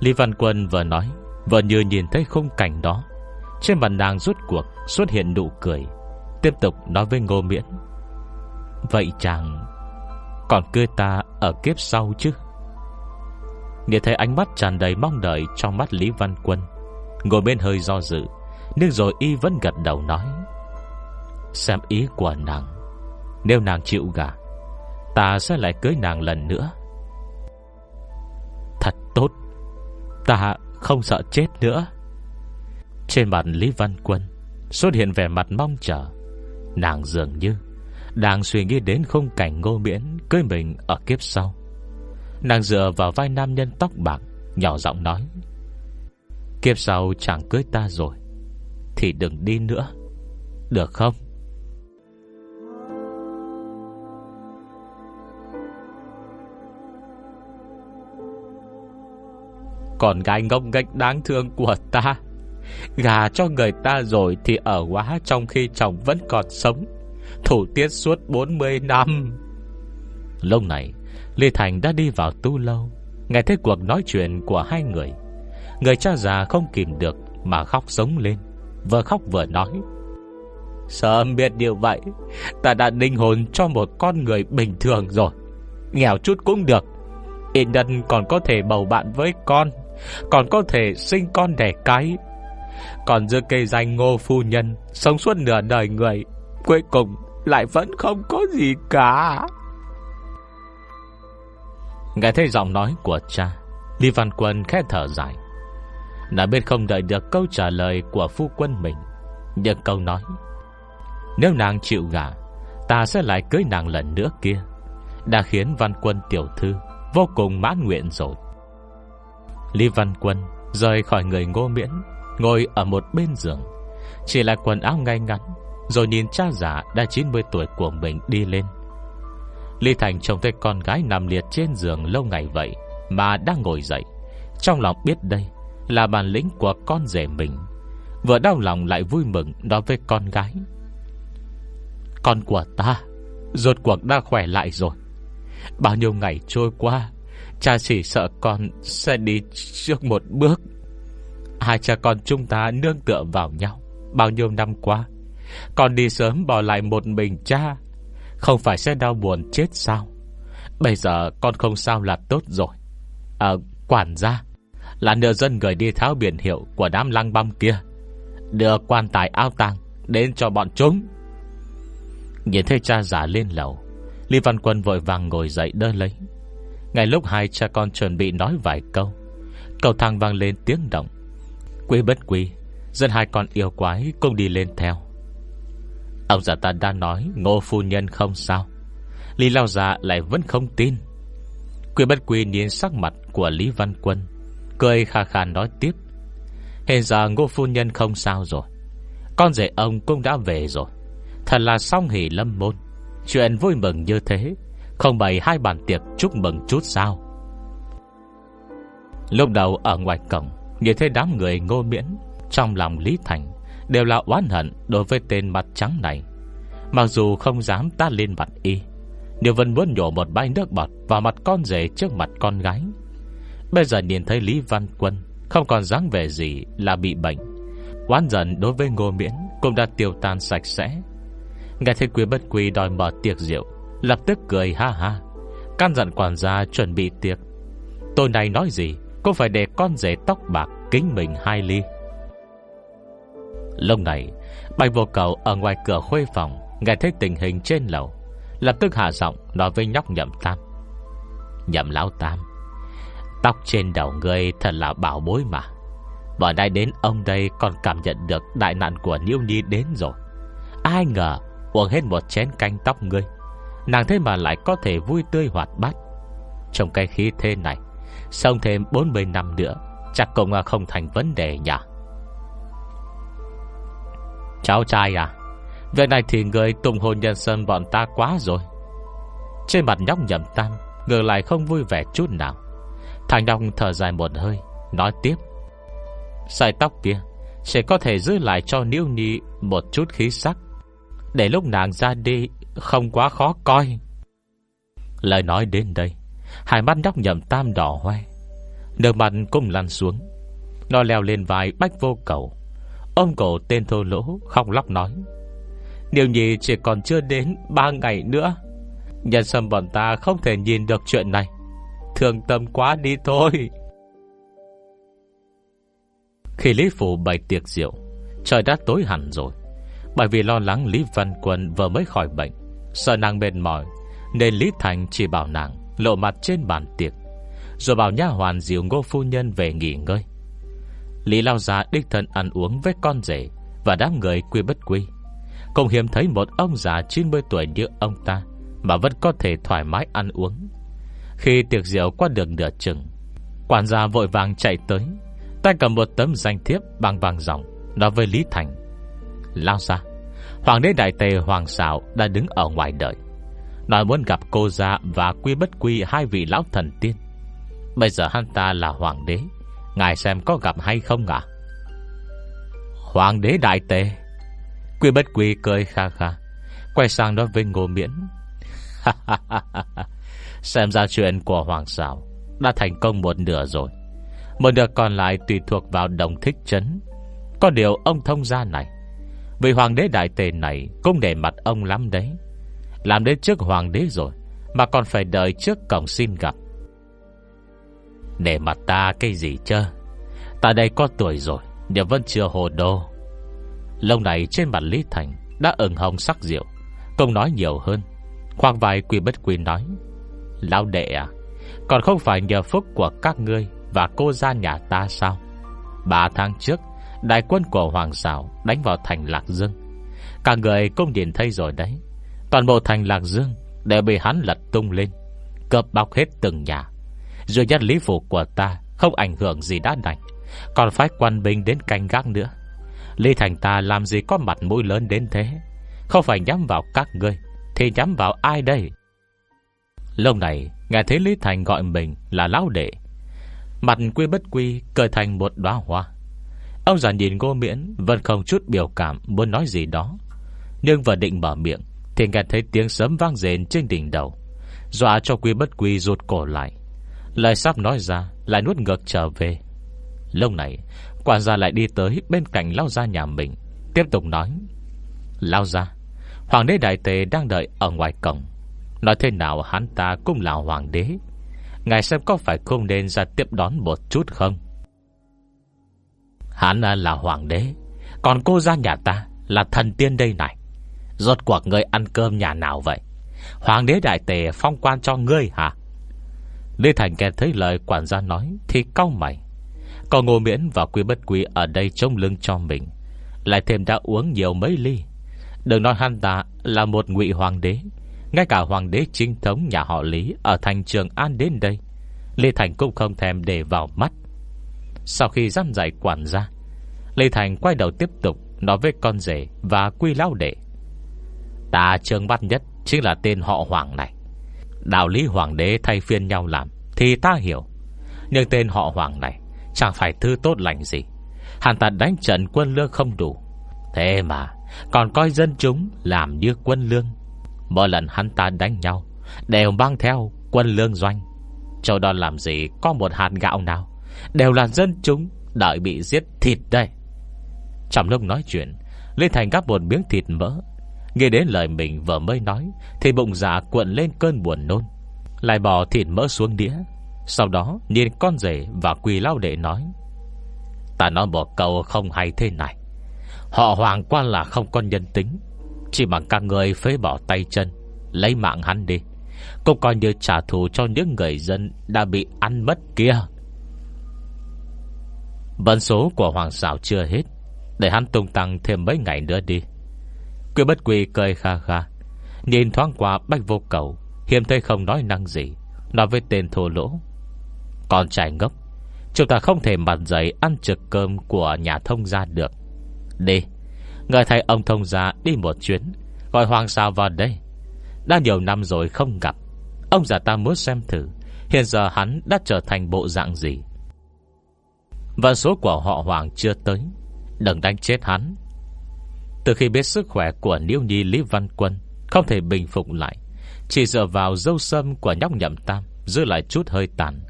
Lý Văn Quân vừa nói, Vừa như nhìn thấy khung cảnh đó. Trên mặt nàng rút cuộc Xuất hiện nụ cười. Tiếp tục nói với Ngô Miễn. Vậy chàng Còn cưới ta ở kiếp sau chứ? Nhìn thấy ánh mắt tràn đầy mong đợi Trong mắt Lý Văn Quân, Ngồi bên hơi do dự, Nhưng rồi y vẫn gật đầu nói, Xem ý của nàng. Nếu nàng chịu gả, Ta sẽ lại cưới nàng lần nữa. Thật tốt. Ta không sợ chết nữa. Trên mặt Lý Văn Quân Xuất hiện vẻ mặt mong chờ. Nàng dường như đang suy nghĩ đến khung cảnh ngô miễn Cưới mình ở kiếp sau. Nàng dựa vào vai nam nhân tóc bạc, Nhỏ giọng nói, Kiếp sau chẳng cưới ta rồi, Thì đừng đi nữa, Được không? Còn gái ngốc nghếch đáng thương của ta, Gà cho người ta rồi Thì ở quá trong khi chồng vẫn còn sống. Thủ tiết suốt 40 năm. Lâu này, Lê Thành đã đi vào tu lâu, Nghe thấy cuộc nói chuyện của hai người. Người cha già không kìm được Mà khóc sống lên, Vừa khóc vừa nói, Sớm biết điều vậy, Ta đã linh hồn cho một con người bình thường rồi, Nghèo chút cũng được. Yên nhân còn có thể bầu bạn với con, Còn có thể sinh con đẻ cái. Còn giữa cây danh ngô phu nhân, Sống suốt nửa đời người Cuối cùng lại vẫn không có gì cả. Nghe thấy giọng nói của cha, Lý Văn Quân khẽ thở dài. Đã biết không đợi được câu trả lời Của phu quân mình, Nhưng câu nói, Nếu nàng chịu gả, Ta sẽ lại cưới nàng lần nữa kia. Đã khiến Văn Quân tiểu thư Vô cùng mãn nguyện rồi. Lý Văn Quân Rời khỏi người ngô miễn, Ngồi ở một bên giường. Chỉ là quần áo ngay ngắn rồi nhìn cha già đã 90 tuổi của mình đi lên. Lý Thành trông thấy con gái nằm liệt trên giường lâu ngày vậy Mà đang ngồi dậy. Trong lòng biết đây Là bản lĩnh của con rể mình. Vừa đau lòng lại vui mừng Nói với con gái. Con của ta, Rốt cuộc đã khỏe lại rồi. Bao nhiêu ngày trôi qua, Cha chỉ sợ con sẽ đi trước một bước. Hai cha con chúng ta nương tựa vào nhau Bao nhiêu năm qua con đi sớm bỏ lại một mình cha. Không phải sẽ đau buồn chết sao? Bây giờ con không sao là tốt rồi. À quản gia, Là nửa dân người đi tháo biển hiệu Của đám lăng băm kia. Đưa quan tài ao tang Đến cho bọn chúng. Nhìn thấy cha giả lên lầu, Lý Văn Quân vội vàng ngồi dậy đỡ lấy. Ngay lúc hai cha con chuẩn bị nói vài câu, Cầu thang vang lên tiếng động. Quý bất quý Dân hai con yêu quái cũng đi lên theo. Ông già ta đã nói Ngô phu nhân không sao. Lý Lao Già lại vẫn không tin. Quy bất quy nhìn sắc mặt của Lý Văn Quân, Cười khà khà nói tiếp. Hiện giờ ngô phu nhân không sao rồi. Con rể ông cũng đã về rồi. Thật là song hỷ lâm môn. Chuyện vui mừng như thế, Không bày hai bàn tiệc chúc mừng chút sao. Lúc đầu ở ngoài cổng, Nhìn thấy đám người ngô miễn, Trong lòng Lý Thành Đều là oán hận đối với tên mặt trắng này. Mặc dù không dám ta lên mặt y Điều vẫn muốn nhổ một bãi nước bọt Vào mặt con rể trước mặt con gái. Bây giờ nhìn thấy Lý Văn Quân, Không còn dáng vẻ gì là bị bệnh. Oán giận đối với ngô miễn Cũng đã tiêu tan sạch sẽ. Nghe thấy quý bất quý đòi mở tiệc rượu, Lập tức cười ha ha. Căn dặn quản gia chuẩn bị tiệc. Tôi này nói gì Cũng phải để con rể tóc bạc Kính mình hai ly. Lúc này, Bạch vô cầu ở ngoài cửa khuê phòng, Nghe thấy tình hình trên lầu, Lập tức hạ giọng nói với nhóc nhậm tam. Nhậm lão tam, Tóc trên đầu người thật là bảo bối mà. Bỏ nay đến ông đây Còn cảm nhận được đại nạn của Niêu Nhi đến rồi. Ai ngờ, Uống hết một chén canh tóc ngươi, Nàng thế mà lại có thể vui tươi hoạt bát. Trong cái khí thế này Xong thêm 40 năm nữa, Chắc cũng không thành vấn đề nhỉ? Cháu trai à Việc này thì người tùng hồn nhân sân bọn ta quá rồi. Trên mặt nhóc nhầm tam Ngược lại không vui vẻ chút nào. Thằng nhóc thở dài một hơi, Nói tiếp. Sài tóc kia, Sẽ có thể giữ lại cho Niêu Nhi Một chút khí sắc. Để lúc nàng ra đi, Không quá khó coi. Lời nói đến đây, Hai mắt nhóc nhầm tam đỏ hoe. Nước mặt cũng lăn xuống, Nó leo lên vai bách vô cầu. Ông cổ tên thô lỗ không lóc nói, Điều nhì chỉ còn chưa đến ba ngày nữa, Nhân sâm bọn ta không thể nhìn được chuyện này. Thường tâm quá đi thôi. Khi Lý Phủ bày tiệc rượu, Trời đã tối hẳn rồi. Bởi vì lo lắng Lý Văn Quân vừa mới khỏi bệnh, Sợ nàng mệt mỏi, Nên Lý Thành chỉ bảo nàng Lộ mặt trên bàn tiệc, Rồi bảo nha hoàn dìu ngô phu nhân về nghỉ ngơi. Lý Lao Gia đích thân ăn uống với con rể Và đám người quy bất quy. Không hiếm thấy một ông già 90 tuổi như ông ta Mà vẫn có thể thoải mái ăn uống. Khi tiệc rượu qua đường nửa chừng, Quản gia vội vàng chạy tới, Tay cầm một tấm danh thiếp bằng vàng ròng Nói với Lý Thành. Lao ra Hoàng đế đại tề Hoàng Sảo đã đứng ở ngoài đợi, Nói muốn gặp cô gia Và quy bất quy hai vị lão thần tiên. Bây giờ hắn ta là hoàng đế Ngài xem có gặp hay không ạ? Hoàng đế đại tề Quy bất quy cười kha kha, Quay sang nói với ngô miễn. Xem ra chuyện của Hoàng xảo Đã thành công một nửa rồi. Một nửa còn lại tùy thuộc vào đồng thích chấn. Có điều ông thông gia này Vì hoàng đế đại tề này Cũng để mặt ông lắm đấy. Làm đến trước hoàng đế rồi, Mà còn phải đợi trước cổng xin gặp. Nể mặt ta cái gì chứ Ta đây có tuổi rồi, Nhưng vẫn chưa hồ đô Lâu này trên mặt Lý Thành Đã ửng hồng sắc rượu, Không nói nhiều hơn. Khoang vai quy bất quy nói, Lão đệ à Còn không phải nhờ phúc của các ngươi Và cô gia nhà ta sao? Ba tháng trước, Đại quân của Hoàng Xảo đánh vào thành Lạc Dương. Cả người cũng nhìn thấy rồi đấy. Toàn bộ thành Lạc Dương Đều bị hắn lật tung lên Cập bọc hết từng nhà. Rồi nhất lý phục của ta, Không ảnh hưởng gì đã đành. Còn phải quan binh đến canh gác nữa. Lý Thành ta làm gì có mặt mũi lớn đến thế? Không phải nhắm vào các ngươi, Thì nhắm vào ai đây? Lâu này, Nghe thấy Lý Thành gọi mình là lão đệ. Mặt quy bất quy cười thành một đóa hoa. Ông già nhìn ngô miễn, Vẫn không chút biểu cảm, muốn nói gì đó. Nhưng vừa định mở miệng, Thì nghe thấy tiếng sấm vang rền trên đỉnh đầu. Dọa cho quy bất quy rụt cổ lại. Lời sắp nói ra Lại nuốt ngược trở về. Lâu này, quả ra lại đi tới bên cạnh Lao Gia nhà mình, Tiếp tục nói Lao Gia, Hoàng đế đại tề đang đợi ở ngoài cổng. Nói thế nào hắn ta cũng là hoàng đế. Ngài xem có phải không nên ra tiếp đón một chút không? Hắn là hoàng đế, Còn cô ra nhà ta Là thần tiên đây này. Rốt cuộc người ăn cơm nhà nào vậy? Hoàng đế đại tề phong quan cho ngươi hả? Lê Thành nghe thấy lời quản gia nói Thì cau mày. Còn ngô miễn và Quy bất quý Ở đây trông lưng cho mình, Lại thêm đã uống nhiều mấy ly. Đừng nói hắn ta là một ngụy hoàng đế, Ngay cả hoàng đế chính thống nhà họ Lý Ở thành trường An đến đây, Lê Thành cũng không thèm để vào mắt. Sau khi giam dạy quản gia, Lê Thành quay đầu tiếp tục Nói với con rể và quy lão đệ. Ta trường mắt nhất Chính là tên họ Hoàng này. Đạo lý Hoàng đế thay phiên nhau làm, Thì ta hiểu. Nhưng tên họ Hoàng này, Chẳng phải thư tốt lành gì. Hàn ta đánh trận quân lương không đủ. Thế mà, Còn coi dân chúng làm như quân lương. Mỗi lần hắn ta đánh nhau, Đều mang theo quân lương doanh. Châu đó làm gì có một hạt gạo nào, Đều là dân chúng Đợi bị giết thịt đây. Trong lúc nói chuyện Lê Thành gắp một miếng thịt mỡ Nghe đến lời mình vừa mới nói, Thì bụng dạ cuộn lên cơn buồn nôn. Lại bỏ thịt mỡ xuống đĩa. Sau đó, nhìn con rể và quỳ lao đệ nói, Ta nói một câu không hay thế này. Họ hoàng quan là không có nhân tính. Chỉ bằng các người phế bỏ tay chân, Lấy mạng hắn đi, Cũng coi như trả thù cho những người dân Đã bị ăn mất kia. Vận số của hoàng xảo chưa hết, Để hắn tung tăng thêm mấy ngày nữa đi. Quy bất quy cười kha kha. Nhìn thoáng qua bách vô cầu Hiểm thấy không nói năng gì. Nói với tên thô lỗ. Còn trai ngốc, Chúng ta không thể mặt giấy ăn trực cơm của nhà thông gia được. Đi, Người thầy ông thông gia đi một chuyến, Gọi hoàng sao vào đây. Đã nhiều năm rồi không gặp. Ông già ta muốn xem thử, Hiện giờ hắn đã trở thành bộ dạng gì? Và số của họ hoàng chưa tới. Đừng đánh chết hắn. Từ khi biết sức khỏe của Niêu Nhi, Lý Văn Quân Không thể bình phục lại, Chỉ dựa vào dâu sâm của nhóc nhậm tam, Giữ lại chút hơi tàn.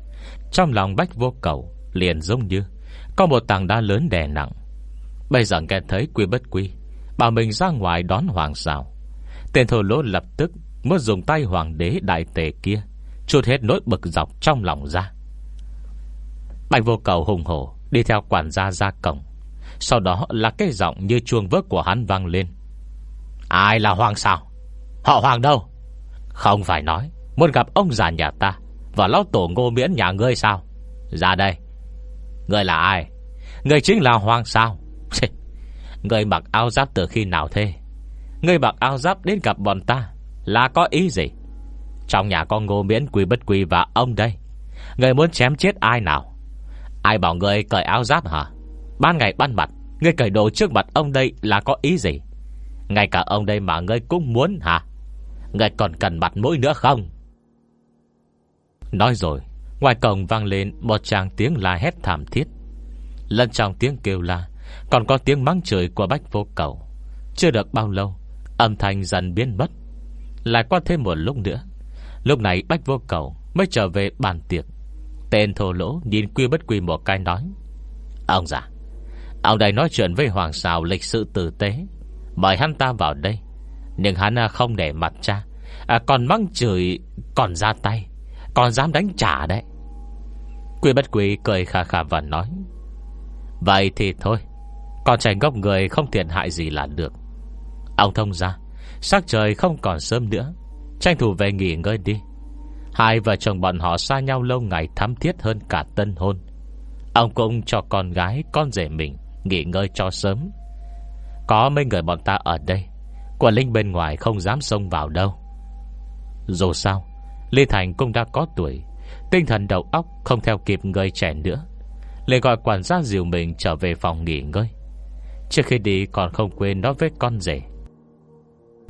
Trong lòng bách vô cầu Liền giống như Có một tảng đá lớn đè nặng. Bây giờ nghe thấy quy bất quy, Bảo mình ra ngoài đón hoàng xào. Tên thổ lỗ lập tức Muốn dùng tay hoàng đế đại tề kia Chút hết nỗi bực dọc trong lòng ra. Bạch vô cầu hùng hổ, Đi theo quản gia ra cổng. Sau đó là cái giọng như chuông vớt của hắn vang lên. Ai là hoàng sao? Họ hoàng đâu? Không phải nói, Muốn gặp ông già nhà ta Và lão tổ ngô miễn nhà ngươi sao? Ra đây. Ngươi là ai? Ngươi chính là hoàng sao? Ngươi mặc áo giáp từ khi nào thế? Ngươi mặc áo giáp đến gặp bọn ta Là có ý gì? Trong nhà con ngô miễn quỳ bất quỳ và ông đây. Ngươi muốn chém chết ai nào? Ai bảo ngươi cởi áo giáp hả? Ban ngày ban mặt, Ngươi cởi đồ trước mặt ông đây là có ý gì? Ngay cả ông đây mà ngươi cũng muốn hả? Ngươi còn cần mặt mũi nữa không? Nói rồi, Ngoài cổng vang lên Một chàng tiếng la hét thảm thiết. Lần trong tiếng kêu la, Còn có tiếng mắng chửi của bách vô cầu. Chưa được bao lâu, Âm thanh dần biến mất. Lại qua thêm một lúc nữa, Lúc này bách vô cầu mới trở về bàn tiệc. Tên thô lỗ nhìn quy bất quy một cái nói, Ông già Ông đây nói chuyện với hoàng xào lịch sự tử tế. Mời hắn ta vào đây. Nhưng hắn à, không để mặt cha. À, Còn mắng chửi Còn ra tay. Còn dám đánh trả đấy. Quy bất quý cười khà khà và nói. Vậy thì thôi. Con trai ngốc người không thiện hại gì là được. Ông thông ra. Sắc trời không còn sớm nữa. Tranh thủ về nghỉ ngơi đi. Hai vợ chồng bọn họ xa nhau lâu ngày thắm thiết hơn cả tân hôn. Ông cũng cho con gái Con rể mình. Nghỉ ngơi cho sớm. Có mấy người bọn ta ở đây Quả linh bên ngoài không dám xông vào đâu. Dù sao, Lê Thành cũng đã có tuổi, Tinh thần đầu óc không theo kịp người trẻ nữa Lê gọi quản gia dìu mình trở về phòng nghỉ ngơi. Trước khi đi còn không quên nói với con rể.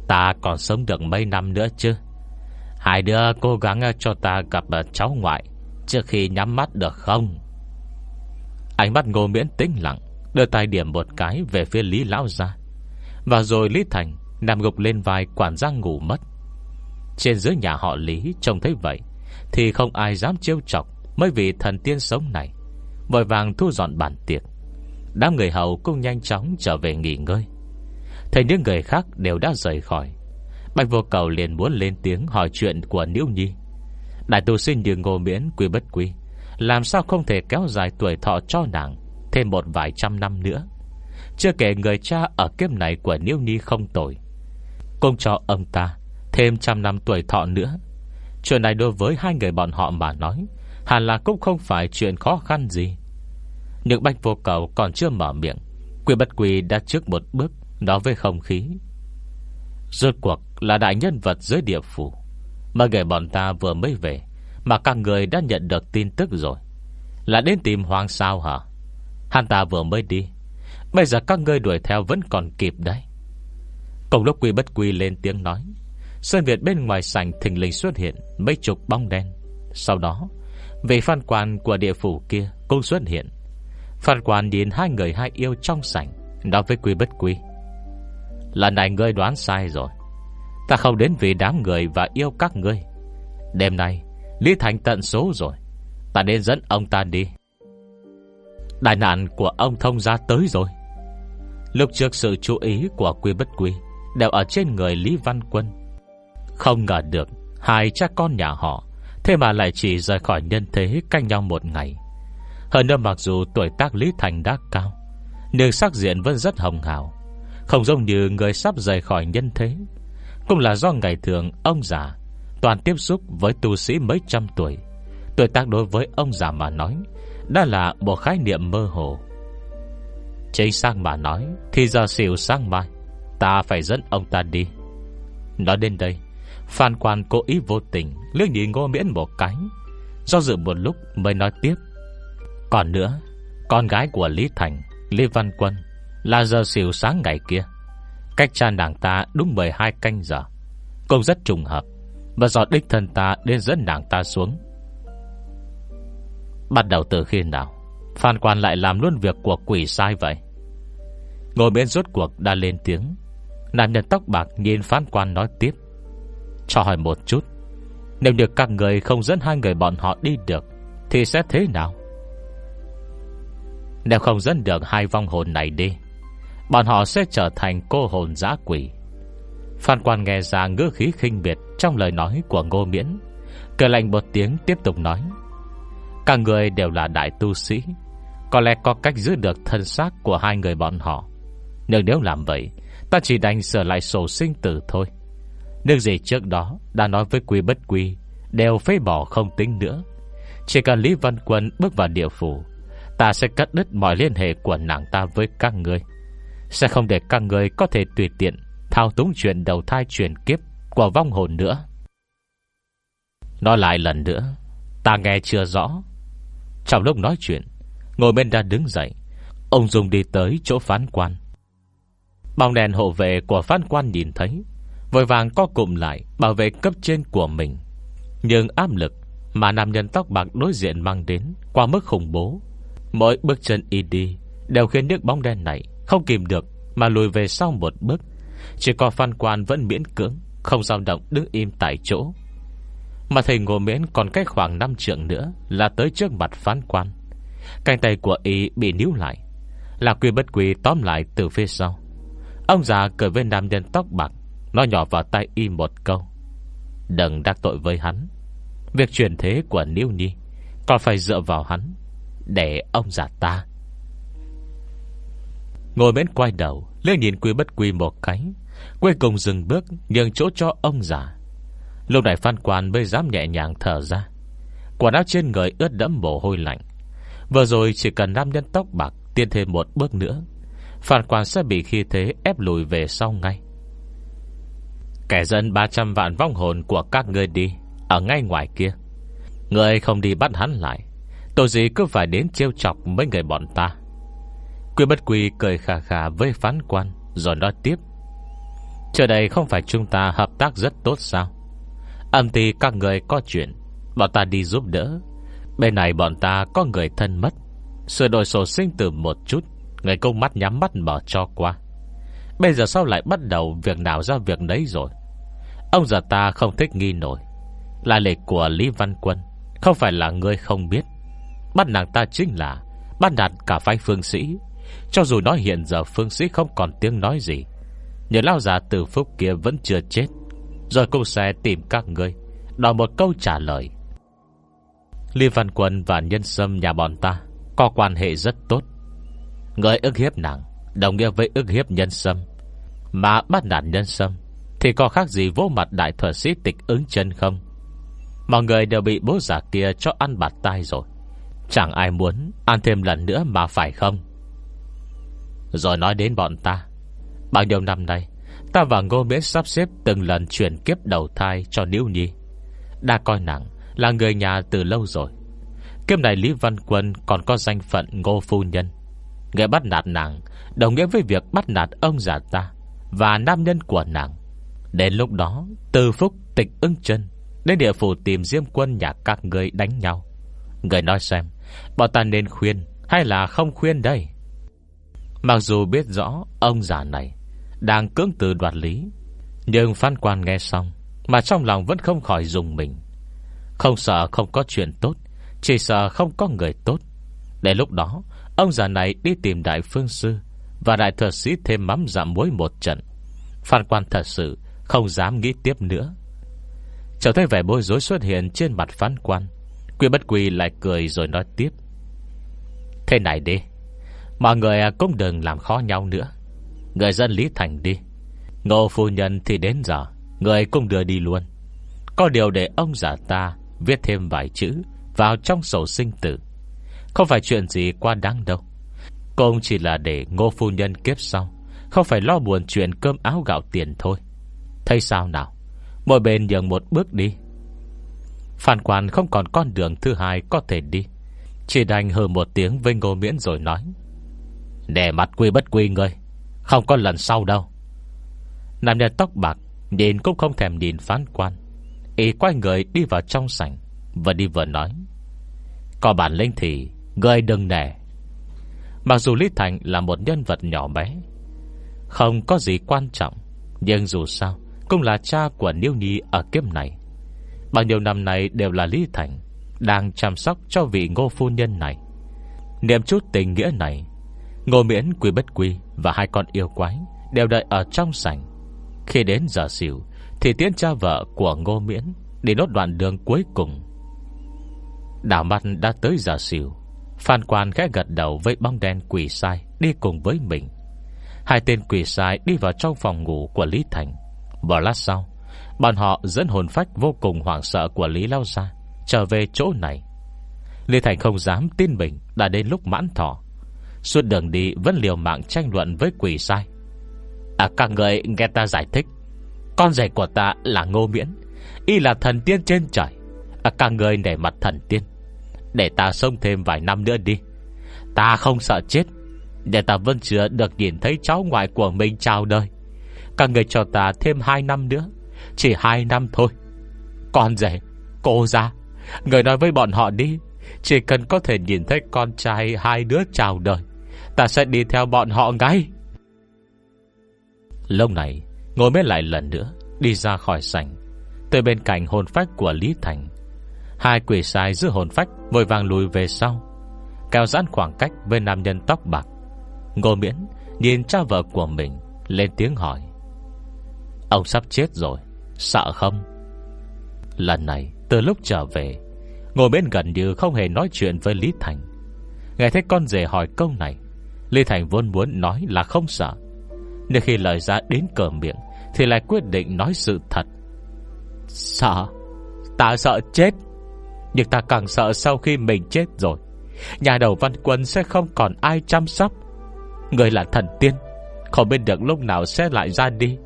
Ta còn sống được mấy năm nữa chứ? Hai đứa cố gắng cho ta gặp ờ, cháu ngoại Trước khi nhắm mắt được không? Ánh mắt ngô miễn tĩnh lặng. Đưa tay điểm một cái về phía Lý Lão ra Và rồi Lý Thành Nằm gục lên vai quản gia ngủ mất. Trên dưới nhà họ Lý, Trông thấy vậy, Thì không ai dám trêu chọc Mới vì thần tiên sống này. Vội vàng thu dọn bàn tiệc. Đám người hầu cũng nhanh chóng trở về nghỉ ngơi. Thấy những người khác đều đã rời khỏi, Bạch vô cầu liền muốn lên tiếng hỏi chuyện của Niễu Nhi. Đại tu sinh như ngô miễn quy bất quy, Làm sao không thể kéo dài tuổi thọ cho nàng? Thêm một vài trăm năm nữa. Chưa kể người cha ở kiếp này của Niêu Nhi không tội Công cho ông ta Thêm trăm năm tuổi thọ nữa. Chuyện này đối với hai người bọn họ mà nói, Hẳn là cũng không phải chuyện khó khăn gì. Nhưng bạch vô cầu còn chưa mở miệng Quy bất quy đã trước một bước Nói với không khí. Rốt cuộc là đại nhân vật dưới địa phủ, Mà người bọn ta vừa mới về Mà các người đã nhận được tin tức rồi. Là đến tìm Hoàng sao hả? Hắn ta vừa mới đi. Bây giờ các ngươi đuổi theo vẫn còn kịp đấy. Cùng lúc quy bất quy lên tiếng nói, Sơn Việt bên ngoài sảnh thình lình xuất hiện Mấy chục bóng đen. Sau đó, Vị phan quan của địa phủ kia cũng xuất hiện. Phan quan nhìn hai người hai yêu trong sảnh, Nói với quy bất quy, Lần này ngươi đoán sai rồi. Ta không đến vì đám người và yêu các ngươi. Đêm nay, Lý Thành tận số rồi. Ta nên dẫn ông ta đi. Đại nạn của ông thông gia tới rồi. Lúc trước sự chú ý của Quy Bất Quy Đều ở trên người Lý Văn Quân. Không ngờ được, Hai cha con nhà họ, Thế mà lại chỉ rời khỏi nhân thế canh nhau một ngày. Hơn nữa mặc dù tuổi tác Lý Thành đã cao, Nhưng sắc diện vẫn rất hồng hào. Không giống như người sắp rời khỏi nhân thế. Cũng là do ngày thường Ông già toàn tiếp xúc với tu sĩ mấy trăm tuổi. Tuổi tác đối với ông già mà nói đã là một khái niệm mơ hồ. Chính xác mà nói, Thì giờ xỉu sáng mai, Ta phải dẫn ông ta đi. Nói đến đây, Phan quan cố ý vô tình liếc nhìn ngô miễn một cái, Do dự một lúc mới nói tiếp. Còn nữa, Con gái của Lý Thành, Lý Văn Quân, Là giờ xỉu sáng ngày kia. Cách cha nàng ta đúng 12 canh giờ, Cũng rất trùng hợp, Và do đích thân ta đến dẫn nàng ta xuống Bắt đầu từ khi nào? Phan quan lại làm luôn việc của quỷ sai vậy? Ngồi bên rốt cuộc đã lên tiếng. Nạn nhân tóc bạc nhìn phán quan nói tiếp. Cho hỏi một chút. Nếu được các người không dẫn hai người bọn họ đi được, Thì sẽ thế nào? Nếu không dẫn được hai vong hồn này đi, Bọn họ sẽ trở thành cô hồn giã quỷ. Phan quan nghe ra ngữ khí khinh biệt Trong lời nói của Ngô Miễn. Cờ lạnh một tiếng, tiếp tục nói. Các người đều là đại tu sĩ. Có lẽ có cách giữ được thân xác của hai người bọn họ. Nhưng nếu làm vậy, Ta chỉ đành sửa lại sổ sinh tử thôi. Nước gì trước đó Đã nói với quy bất quy Đều phế bỏ không tính nữa. Chỉ cần Lý Văn Quân bước vào địa phủ, Ta sẽ cắt đứt mọi liên hệ của nàng ta với các người Sẽ không để các người có thể tùy tiện Thao túng chuyện đầu thai truyền kiếp Của vong hồn nữa. Nói lại lần nữa, Ta nghe chưa rõ trong lúc nói chuyện, Ngồi bên đã đứng dậy. Ông Dung đi tới chỗ phán quan. Bóng đèn hộ vệ của phán quan nhìn thấy, Vội vàng co cụm lại Bảo vệ cấp trên của mình. Nhưng áp lực Mà nam nhân tóc bạc đối diện mang đến Qua mức khủng bố. Mỗi bước chân y đi Đều khiến nước bóng đen này Không kìm được mà lùi về sau một bước. Chỉ có phan quan vẫn miễn cưỡng, Không dao động, đứng im tại chỗ. Mà thầy ngộ miễn còn cách khoảng 5 trượng nữa Là tới trước mặt phán quan. Cánh tay của y bị níu lại. Là quy bất quy tóm lại từ phía sau. Ông già cười với nam nhân tóc bạc Nó nhỏ vào tay y một câu. Đừng đắc tội với hắn. Việc chuyển thế của Niu Nhi Còn phải dựa vào hắn Để ông già ta. Ngồi bên quay đầu Lên nhìn quy bất quy một cái. Cuối cùng dừng bước, Nhường chỗ cho ông già. Lúc này phan quan mới dám nhẹ nhàng thở ra. Quần áo trên người ướt đẫm mồ hôi lạnh. Vừa rồi chỉ cần nam nhân tóc bạc Tiến thêm một bước nữa, phan quan sẽ bị khi thế ép lùi về sau ngay. Kẻ dân 300 vạn vong hồn của các ngươi đi, Ở ngay ngoài kia. Người không đi bắt hắn lại Tội gì cứ phải đến trêu chọc mấy người bọn ta. Quy bất quy cười khà khà với phán quan, Rồi nói tiếp. Chờ đây không phải chúng ta hợp tác rất tốt sao? Âm thì các người có chuyện, Bọn ta đi giúp đỡ. Bên này bọn ta có người thân mất. Sửa đổi sổ sinh tử một chút, Người công mắt nhắm mắt mở cho qua. Bây giờ sao lại bắt đầu Việc nào ra việc đấy rồi? Ông già ta không thích nghi nổi. Là lệ của Lý Văn Quân Không phải là người không biết. Bắt nàng ta chính là Bắt đạt cả phái phương sĩ. Cho dù nói hiện giờ phương sĩ không còn tiếng nói gì Nhờ lao già từ phúc kia vẫn chưa chết. Rồi cũng sẽ tìm các ngươi. Đòi một câu trả lời. Lý Văn Quân và nhân sâm nhà bọn ta Có quan hệ rất tốt. Người ức hiếp nàng, Đồng nghĩa với ức hiếp nhân sâm. Mà bắt nạt nhân sâm Thì có khác gì vô mặt đại thuật sĩ tịch ứng chân không? Mọi người đều bị bố giả kia cho ăn bạt tai rồi. Chẳng ai muốn Ăn thêm lần nữa mà phải không? Rồi nói đến bọn ta, Bao nhiêu năm nay Ta và Ngô Miễn sắp xếp từng lần chuyển kiếp đầu thai cho Niễu Nhi. Đã coi nặng, là người nhà từ lâu rồi. Kiếp này Lý Văn Quân còn có danh phận Ngô Phu Nhân. Người bắt nạt nàng, Đồng nghĩa với việc bắt nạt ông già ta Và nam nhân của nàng. Đến lúc đó, Từ phúc tịch ưng chân, Đến địa phủ tìm Diêm quân nhà các người đánh nhau. Người nói xem, Bọn ta nên khuyên hay là không khuyên đây? Mặc dù biết rõ Ông già này đang cưỡng từ đoạt lý. Nhưng phan quan nghe xong, Mà trong lòng vẫn không khỏi dùng mình. Không sợ không có chuyện tốt, Chỉ sợ không có người tốt. Để lúc đó, Ông già này đi tìm đại phương sư Và đại thuật sĩ thêm mắm giảm muối một trận. Phan quan thật sự Không dám nghĩ tiếp nữa. Trở thấy vẻ bối rối xuất hiện trên mặt phán quan, Quy bất quy lại cười rồi nói tiếp. Thế này đi, Mọi người à, cũng đừng làm khó nhau nữa. Người dân Lý Thành đi. Ngô phu nhân thì đến giờ, Người cũng đưa đi luôn. Có điều để ông giả ta Viết thêm vài chữ Vào trong sổ sinh tử. Không phải chuyện gì quá đáng đâu. Cũng chỉ là để ngô phu nhân kiếp sau, Không phải lo buồn chuyện cơm áo gạo tiền thôi. Thấy sao nào? Mỗi bên nhường một bước đi. Phan quan không còn con đường thứ hai có thể đi. Chỉ đành hờ một tiếng với ngô miễn rồi nói Để mặt quy bất quy ngươi không có lần sau đâu. Nam nhân tóc bạc Nhìn cũng không thèm nhìn phán quan. Ý quay người đi vào trong sảnh Và đi vừa nói. Có bản lĩnh thì Người đừng nể. Mặc dù Lý Thành là một nhân vật nhỏ bé, Không có gì quan trọng, Nhưng dù sao Cũng là cha của Niêu Nhi ở kiếp này. Bao nhiêu năm nay đều là Lý Thành Đang chăm sóc cho vị ngô phu nhân này. Niệm chút tình nghĩa này, Ngô miễn quy bất quy và hai con yêu quái Đều đợi ở trong sảnh. Khi đến giờ xỉu, Thì tiến cha vợ của ngô miễn Đi nốt đoạn đường cuối cùng. Đảo mặt đã tới giờ xỉu, Phan quan khẽ gật đầu với bóng đen quỷ sai Đi cùng với mình. Hai tên quỷ sai đi vào trong phòng ngủ của Lý Thành. Và lát sau, Bọn họ dẫn hồn phách vô cùng hoảng sợ của Lý Lao ra Trở về chỗ này. Lý Thành không dám tin mình Đã đến lúc mãn thọ. Suốt đường đi vẫn liều mạng tranh luận với quỷ sai. À các người nghe ta giải thích. Con rể của ta là ngô miễn Y là thần tiên trên trời. À, Các người để mặt thần tiên. Để ta sống thêm vài năm nữa đi. Ta không sợ chết Để ta vẫn chưa được nhìn thấy cháu ngoại của mình chào đời. Các người cho ta thêm hai năm nữa Chỉ hai năm thôi. Con rể Cô ra Người nói với bọn họ đi Chỉ cần có thể nhìn thấy con trai hai đứa chào đời. Ta sẽ đi theo bọn họ ngay. Lúc này, Ngồi mới lại lần nữa, Đi ra khỏi sảnh. Từ bên cạnh hồn phách của Lý Thành, Hai quỷ sai giữ hồn phách, Vội vàng lùi về sau. Kéo giãn khoảng cách với nam nhân tóc bạc. Ngô miễn nhìn cha vợ của mình, Lên tiếng hỏi, Ông sắp chết rồi, Sợ không? Lần này, từ lúc trở về, Ngô miễn gần như không hề nói chuyện với Lý Thành. Nghe thấy con rể hỏi câu này Lê Thành vốn muốn nói là không sợ, Nhưng khi lời ra đến cờ miệng Thì lại quyết định nói sự thật. Sợ? Ta sợ chết, Nhưng ta càng sợ sau khi mình chết rồi. Nhà đầu văn quân sẽ không còn ai chăm sóc. Người là thần tiên, Không biết được lúc nào sẽ lại ra đi.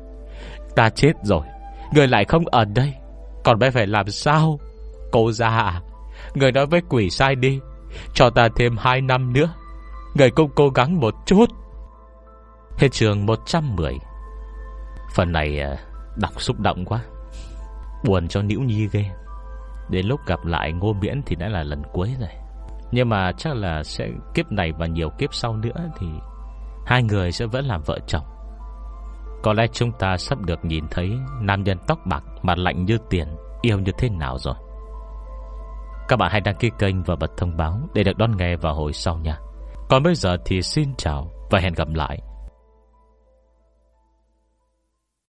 Ta chết rồi, Người lại không ở đây, Còn bé phải làm sao? Cô ra à Người nói với quỷ sai đi, Cho ta thêm 2 năm nữa. Người cũng cố gắng một chút. Hết trường 110 Phần này ờ, đọc xúc động quá. Buồn cho Nữ Nhi ghê. Đến lúc gặp lại Ngô Miễn Thì đã là lần cuối rồi. Nhưng mà chắc là sẽ kiếp này và nhiều kiếp sau nữa Thì hai người sẽ vẫn làm vợ chồng. Có lẽ chúng ta sắp được nhìn thấy Nam nhân tóc bạc Mặt lạnh như tiền Yêu như thế nào rồi. Các bạn hãy đăng ký kênh và bật thông báo Để được đón nghe vào hồi sau nha. Còn bây giờ thì xin chào Và hẹn gặp lại.